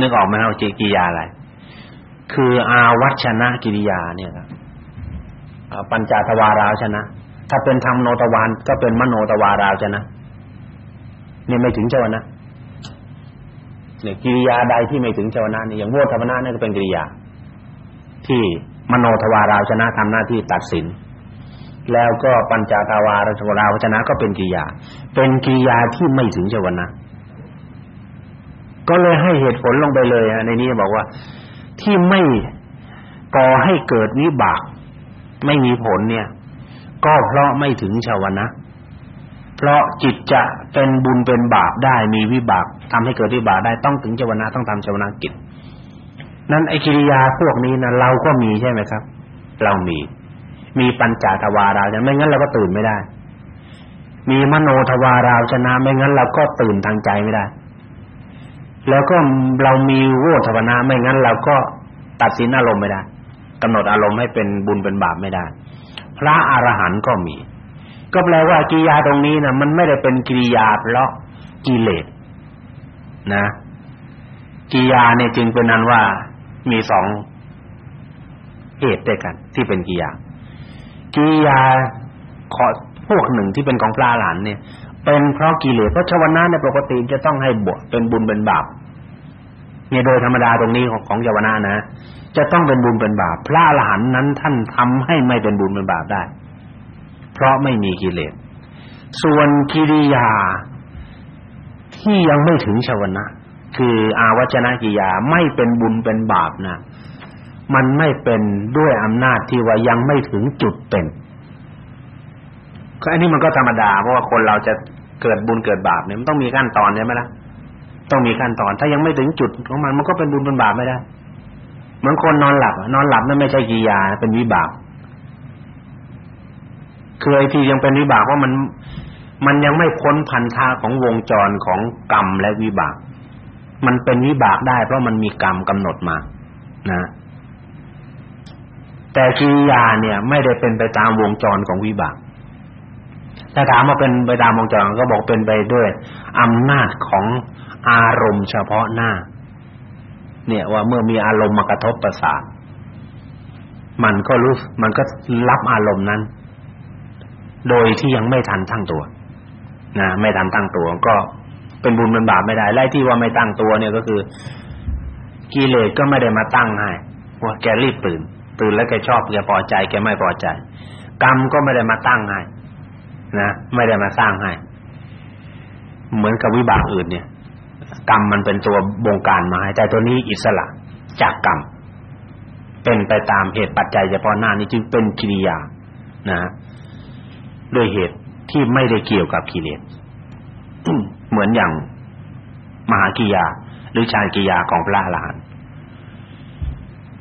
Speaker 2: นึกออกไหมเอาจกิริยาอะไร คืออาวัชนะกิริยาเนี่ยครับปัญจทวาราวชนะ ถ้าเป็นธรรมโนตวานก็เป็นมโนตวาราวชนะ เนี่ยไม่ถึงชวนะเนี่ยกิริยาใดที่ไม่ถึงชวนะนี่อย่างโวธรรมนะนี่ก็เป็นกิริยา ที่มโนทวาราวชนะทำหน้าที่ตัดสิน แล้วก็ปัญจทวารสวราวจนะก็เป็นกิริยา เป็นกิริยาที่ไม่ถึงชวนะก็เลยให้เหตุผลลงไปเลยในนี้บอกว่า ที่ไม่ก่อให้เกิดวิบาก ไม่มีผลเนี่ย ก็เพราะไม่ถึงชาวนะ เพราะจิตจะเป็นบุญเป็นบาปได้มีวิบากทำให้เกิดวิบากได้ต้องถึงชาวนะต้องทำชาวนะกิจนั้นไอ้กิริยาพวกนี้นะเราก็มีใช่ไหมครับ เรามี มีปัญจทวาราจะไม่งั้นเราก็ตื่นไม่ได้ มีมโนทวาราชนะไม่งั้นเราก็ตื่นทางใจไม่ได้ แล้วก็เรามีโวทวนาไม่งั้นเราก็ตัดสินอารมณ์ไม่ได้กำหนดอารมณ์ให้เป็นบุญเป็นบาปไม่ได้ พระอรหันต์ก็มี ก็แปลว่ากิริยาตรงนี้นะมันไม่ได้เป็นกิริยาเพราะกิเลสนะกิริยาเนี่ยจึงเป็นนั้นว่ามีสองเหตุด้วยกัน ที่เป็นกิริยากิริยาขอพวกหนึ่งที่เป็นของพระอรหันต์เนี่ย เป็นเพราะกิเลสเพราะชวนะในปกติจะต้องให้บวชเป็นบุญเป็นบาปเนี่ยโดยธรรมดาตรงนี้ของของชวนะนะจะต้องเป็นบุญเป็นบาปพระอรหันต์นั้นท่านทำให้ไม่เป็นบุญเป็นบาปได้ เพราะไม่มีกิเลสส่วนกิริยา ที่ยังไม่ถึงชวนะคืออาวจนะกิริยาไม่เป็นบุญเป็นบาปนะมันไม่เป็นด้วยอำนาจที่ว่ายังไม่ถึงจุดเป็นก็อันนี้มันก็ธรรมดาเพราะว่าคนเราจะเกิดบุญเกิดบาปเนี่ยมันต้องมีขั้นตอนใช่ไหมล่ะต้องมีขั้นตอน ถ้ายังไม่ถึงจุดของมันมันก็เป็นบุญเป็นบาปไม่ได้ เหมือนคนนอนหลับ นอนหลับนั่นไม่ใช่กิริยาเป็นวิบาก คือไอ้ที่ยังเป็นวิบากเพรามันมันยังไม่พ้นพันธะของวงจรของกรรมและวิบาก มันเป็นวิบากได้เพราะมันมีกรรมกำหนดมา นะ แต่กิริยาเนี่ย ไม่ได้เป็นไปตามวงจรของวิบาก ถ้าถามว่าเป็นไปตามวงจรก็บอกเป็นไปด้วยอำนาจของอารมณ์เฉพาะหน้า เนี่ยว่าเมื่อมีอารมณ์มากระทบประสาทมันก็รู้ มันก็รับอารมณ์นั้น โดยที่ยังไม่ทันตั้งตัวนะไม่ทันตั้งตัวก็เป็นบุญเป็นบาปไม่ได้ไล่ที่ว่าไม่ตั้งตัวเนี่ยก็คือกิเลสก็ไม่ได้มาตั้งให้ว่าแกรีบตื่น ตื่นแล้วแกชอบแกพอใจแกไม่พอใจ กรรมก็ไม่ได้มาตั้งให้นะไม่ได้มาสร้างให้เหมือนกับวิบากอื่นเนี่ย กรรมมันเป็นตัวบงการมาให้แต่ตัวนี้อิสระจากกรรมเป็นไปตามเหตุปัจจัยเฉพาะหน้านี้จึงเป็นกิริยานะ ด้วยเหตุที่ไม่ได้เกี่ยวกับกิเลสเหมือนอย่างมหากิยา หรือฌานกิยาของพระอรหันต์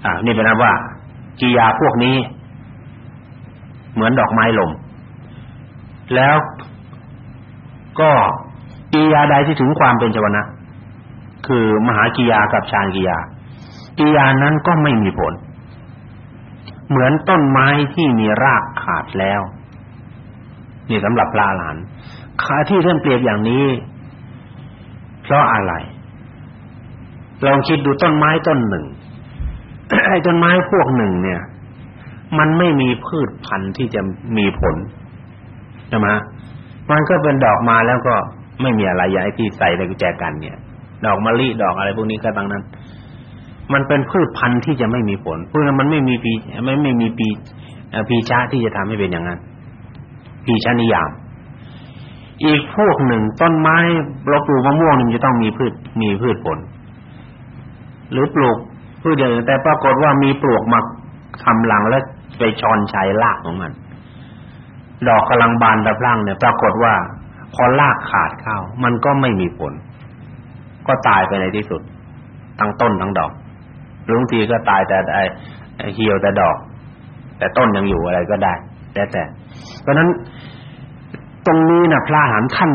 Speaker 2: อ่านี่เป็นนว่ากิยาพวกนี้ เหมือนดอกไม้ลม แล้วก็กิยาใดที่ถึงความเป็นจวนะคือมหากิยากับฌานกิยากิยานั้นก็ไม่มีผล เหมือนต้นไม้ที่มีรากขาดแล้ว นี่สำหรับปลาหลานขาที่ท่านเปรียบอย่างนี้ เพราะอะไรลองคิดดูต้นไม้ต้นหนึ่งไอ้ต้นไม้พวกหนึ่ง เนี่ย มันไม่มีพืชพันธุ์ที่จะมีผลใช่ไหมมันก็เป็นดอกมาแล้วก็ไม่มีอะไรอย่างที่ใส่ในกุญแจกันเนี่ย ดอกมะลิดอกอะไรพวกนี้ก็ตั้งนั้น มันเป็นพืชพันธุ์ที่จะไม่มีผลเพราะมันไม่มีปีไม่ไม่มีปีปีชาที่จะทำให้เป็นอย่างนั้น ปีชานิยาม อีกพวกหนึ่งต้นไม้เราปลูกมะม่วงนี่จะต้องมีพืชมีพืชผล หรือปลูกพืชอย่างอื่นแต่ปรากฏว่ามีปลวกมาทำรังแล้วไปชอนชัยรากของมัน ดอกกำลังบานตะพรั่งเนี่ย ปรากฏว่าพอรากขาดเข้ามันก็ไม่มีผล ก็ตายไปในที่สุด ทั้งต้นทั้งดอกหรือบางทีก็ตายแต่ไอเหี่ยวแต่ดอก แต่ต้นยังอยู่อะไรก็ได้แต่แต่ เพราะนั้นตรงนี้นะพระหานท่าน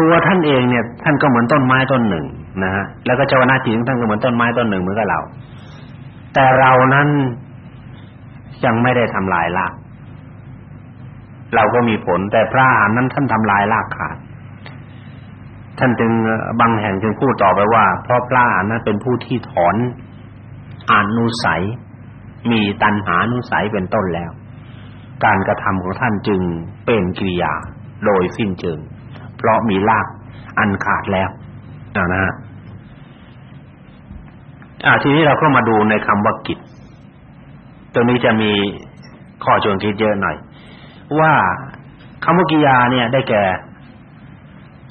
Speaker 2: ตัวท่านเองเนี่ย ท่านก็เหมือนต้นไม้ต้นหนึ่งนะฮะแล้วก็เจ้าหน้าที่ท่านก็เหมือนต้นไม้ต้นหนึ่งเหมือนกับเรา แต่เรานั้นยังไม่ได้ทำลายรากเราก็มีผล แต่พระอรหันต์นั้นท่านทำลายรากขาดท่านจึงบางแห่งจึงพูดต่อไปว่า เพราะพระอรหันต์นั้นเป็นผู้ที่ถอนอานุสัย มีตัณหานุสัยเป็นต้นแล้ว การกระทำของท่านจึงเป็นกิริยาโดยสิ้นเชิงเพราะมีรากอันขาดแล้วนะฮะอ่าทีนี้เราก็มาดูในคำว่ากิจตรงนี้จะมีข้อชวนคิดเยอะหน่อย ว่าคำว่ากิยาเนี่ย ได้แก่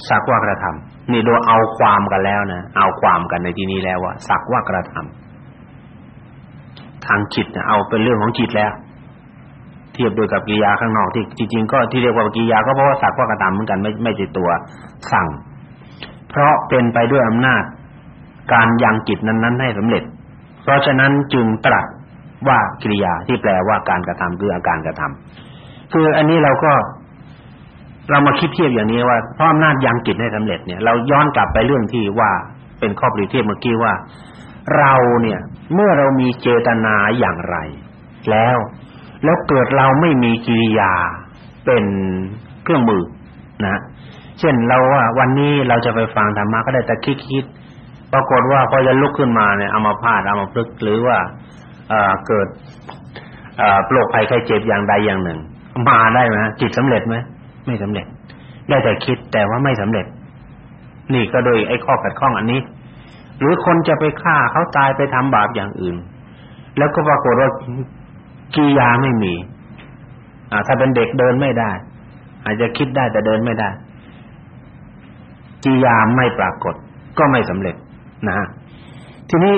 Speaker 2: สักว่ากระทำนี่โดยเอาความกันแล้วนะเอาความกันในที่นี้แล้วว่าสักว่ากระทำทางจิตนะเอาเป็นเรื่องของจิตแล้ว เทียบโดยกับกิยาข้างนอกที่จริงๆก็ที่เรียกว่ากิยาก็เพราะว่าสักว่ากระทำเหมือนกันไม่ไม่ใช่ตัวสั่ง เพราะเป็นไปด้วยอำนาจการยังจิตนั้นๆให้สำเร็จ เพราะฉะนั้นจึงตรัสว่ากิริยาที่แปลว่าการกระทำคืออาการกระทำคืออันนี้เราก็เรามาคิดเทียบอย่างนี้ว่าเพราะอำนาจยังจิตให้สำเร็จเนี่ยเราย้อนกลับไปเรื่องที่ว่าเป็นข้อเปรียบเทียบเมื่อกี้ว่า เราเนี่ย เมื่อเรามีเจตนาอย่างไร แล้ว แล้วเกิดเราไม่มีกิริยาเป็นเครื่องมือนะเช่นเราว่าวันนี้เราจะไปฟังธรรมะก็ได้แต่คิดๆปรากฏว่าพอจะลุกขึ้นมาเนี่ยเอามาพาดเอามาพลึกหรือว่าเอ่อเกิดเอ่อโรคภัยไข้เจ็บอย่างใดอย่างหนึ่ง มาได้ไหมจิตสำเร็จไหมไม่สำเร็จ ได้แต่คิดแต่ว่าไม่สำเร็จ นี่ก็โดยไอ้ข้อขัดข้องอันนี้ หรือคนจะไปฆ่าเขาตายไปทำบาปอย่างอื่น แล้วก็ปรากฏว่า กิริยาไม่มีอ่าถ้าเป็นเด็กเดินไม่ได้ อาจจะคิดได้แต่เดินไม่ได้กิริยาไม่ปรากฏ ก็ไม่สำเร็จนะฮะทีนี้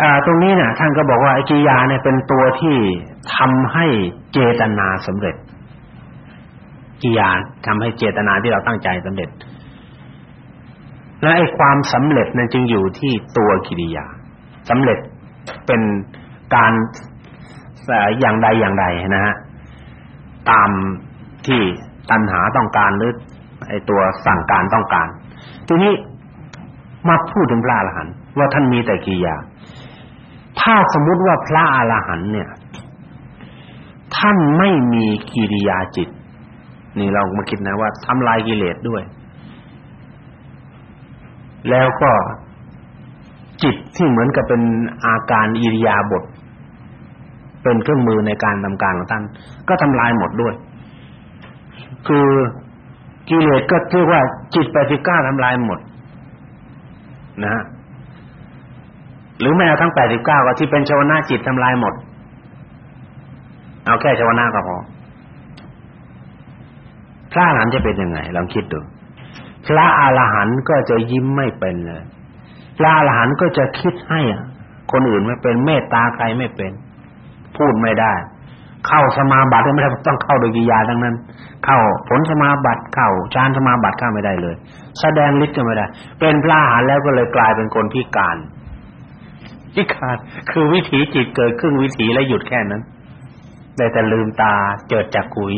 Speaker 2: อ่าตรงนี้เนี่ยท่านก็บอกว่าไอ้กิริยาเนี่ยเป็นตัวที่ทำให้เจตนาสำเร็จกิยาทำให้เจตนาที่เราตั้งใจสำเร็จและไอ้ความสำเร็จนั้นจึงอยู่ที่ตัวกิริยาสำเร็จเป็นการ อย่างใดอย่างใดนะฮะตามที่ตัณหาต้องการหรือไอ้ตัวสั่งการต้องการ ทีนี้มาพูดถึงพระอรหันต์ว่าท่านมีแต่กิริยาถ้าสมมุติว่าพระอรหันต์เนี่ย ท่านไม่มีกิริยาจิต นี่เรามาคิดนะว่าทำลายกิเลสด้วย แล้วก็จิตที่เหมือนกับเป็นอาการอิริยาบถ เป็นเครื่องมือในการทำการของท่าน ก็ทำลายหมดด้วย คือกิเลสก็เรียกว่าจิตแปดสิบเก้าทำลายหมด นะหรือแม้ทั้งแปดสิบเก้าก็ที่เป็นชาวนาจิตทำลายหมด เอาแค่ชาวนาก็พอพระอรหันต์จะเป็นยังไงลองคิดดู พระอรหันต์ก็จะยิ้มไม่เป็นเลยพระอรหันต์ก็จะคิดให้คนอื่นไม่เป็นเมตตาใครไม่เป็น พูดไม่ได้ เข้าสมาบัติไม่ได้ต้องเข้าโดยกิยาทั้งนั้น เข้าผลสมาบัติเข้าฌานสมาบัติเข้าไม่ได้เลย แสดงฤทธิ์ก็ไม่ได้ เป็นพระอรหันต์แล้วก็เลยกลายเป็นคนพิการพิการคือวิถีจิตเกิดขึ้นวิถีแล้วหยุดแค่นั้นได้แต่ลืมตาเจิดจากกุย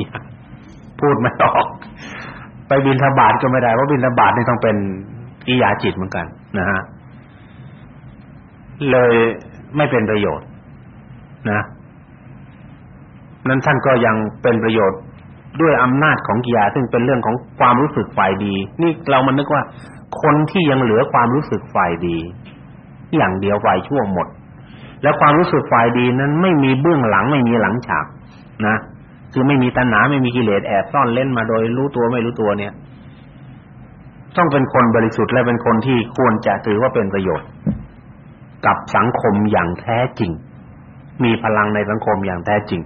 Speaker 2: พูดไม่ออก ไปบินทบาทก็ไม่ได้เพราะบินทบาทนี่ต้องเป็นกิยาจิตเหมือนกัน นะฮะเลยไม่เป็นประโยชน์ นะ นั้นท่านก็ยังเป็นประโยชน์ด้วยอำนาจของกิยาซึ่งเป็นเรื่องของความรู้สึกฝ่ายดี นี่เรามันนึกว่าคนที่ยังเหลือความรู้สึกฝ่ายดี อย่างเดียวฝ่ายชั่วหมด แล้วความรู้สึกฝ่ายดีนั้นไม่มีเบื้องหลังไม่มีหลังฉากนะคือไม่มีตัณหาไม่มีกิเลสแอบซ่อนเล่นมาโดยรู้ตัวไม่รู้ตัวเนี่ย ต้องเป็นคนบริสุทธิ์และเป็นคนที่ควรจะถือว่าเป็นประโยชน์ กับสังคมอย่างแท้จริง มีพลังในสังคมอย่างแท้จริง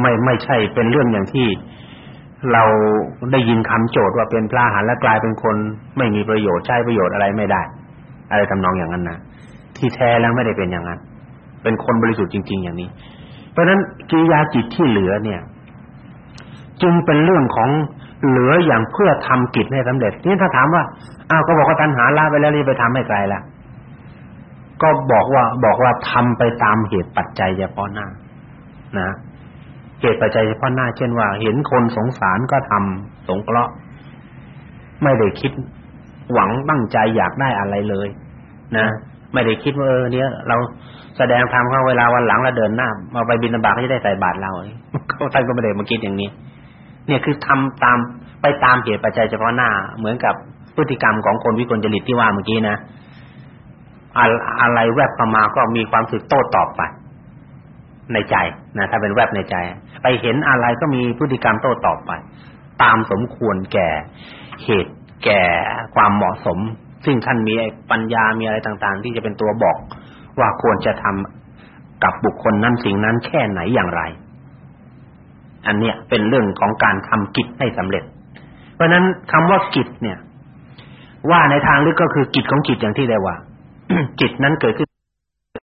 Speaker 2: ไม่ไม่ใช่เป็นเรื่องอย่างที่เราได้ยินคำโจทย์ว่าเป็นพระอรหันต์และกลายเป็นคนไม่มีประโยชน์ใช้ประโยชน์อะไรไม่ได้ อะไรทำนองอย่างนั้นนะที่แท้แล้วไม่ได้เป็นอย่างนั้น เป็นคนบริสุทธิ์จริง ๆ อย่างนี้ เพราะฉะนั้นกิริยาจิตที่เหลือเนี่ย จึงเป็นเรื่องของเหลืออย่างเพื่อทำกิจให้สำเร็จนี่ถ้าถามว่าอ้าวก็บอกว่าตัณหาละไปแล้วนี่ไปทำให้ไกลละก็บอกว่าบอกว่าทำไปตามเหตุปัจจัยเฉพาะหน้านะ เหตุปัจจัยเฉพาะหน้าเช่นว่า เห็นคนสงสารก็ทำสงเคราะห์ไม่ได้คิดหวังตั้งใจอยากได้อะไรเลย นะไม่ได้คิดว่าเออเนี้ยเราแสดงธรรมเข้าเวลาวันหลังแล้วเดินหน้ามาไปบิณฑบาตก็จะได้ใส่บาตรเราเขาท่านก็ไม่ได้มาคิดอย่างนี้ เนี่ยคือทำตามไปตามเหตุปัจจัยเฉพาะหน้า เหมือนกับพฤติกรรมของคนวิกลจริตที่ว่าเมื่อกี้นะอะไรแวบเข้ามาก็มีความสึกโต้ตอบไป ในใจนะถ้าเป็นแวบในใจ ไปเห็นอะไรก็มีพฤติกรรมโต้ตอบไป ตามสมควรแก่เหตุแก่ความเหมาะสม ซึ่งท่านมีปัญญามีอะไรต่าง ๆ ที่จะเป็นตัวบอก ว่าควรจะทกับบุคคลนั้นสิ่งนั้นแค่ไหนอย่างไร อันเนี้ยเป็นเรื่องของการทำกิจให้สำเร็จ เพราะนั้นคำว่ากิจเนี่ย ว่าในทางลึกก็คือกิจของจิตอย่างที่ได้ว่าจิตนั้นเกิดขึ้น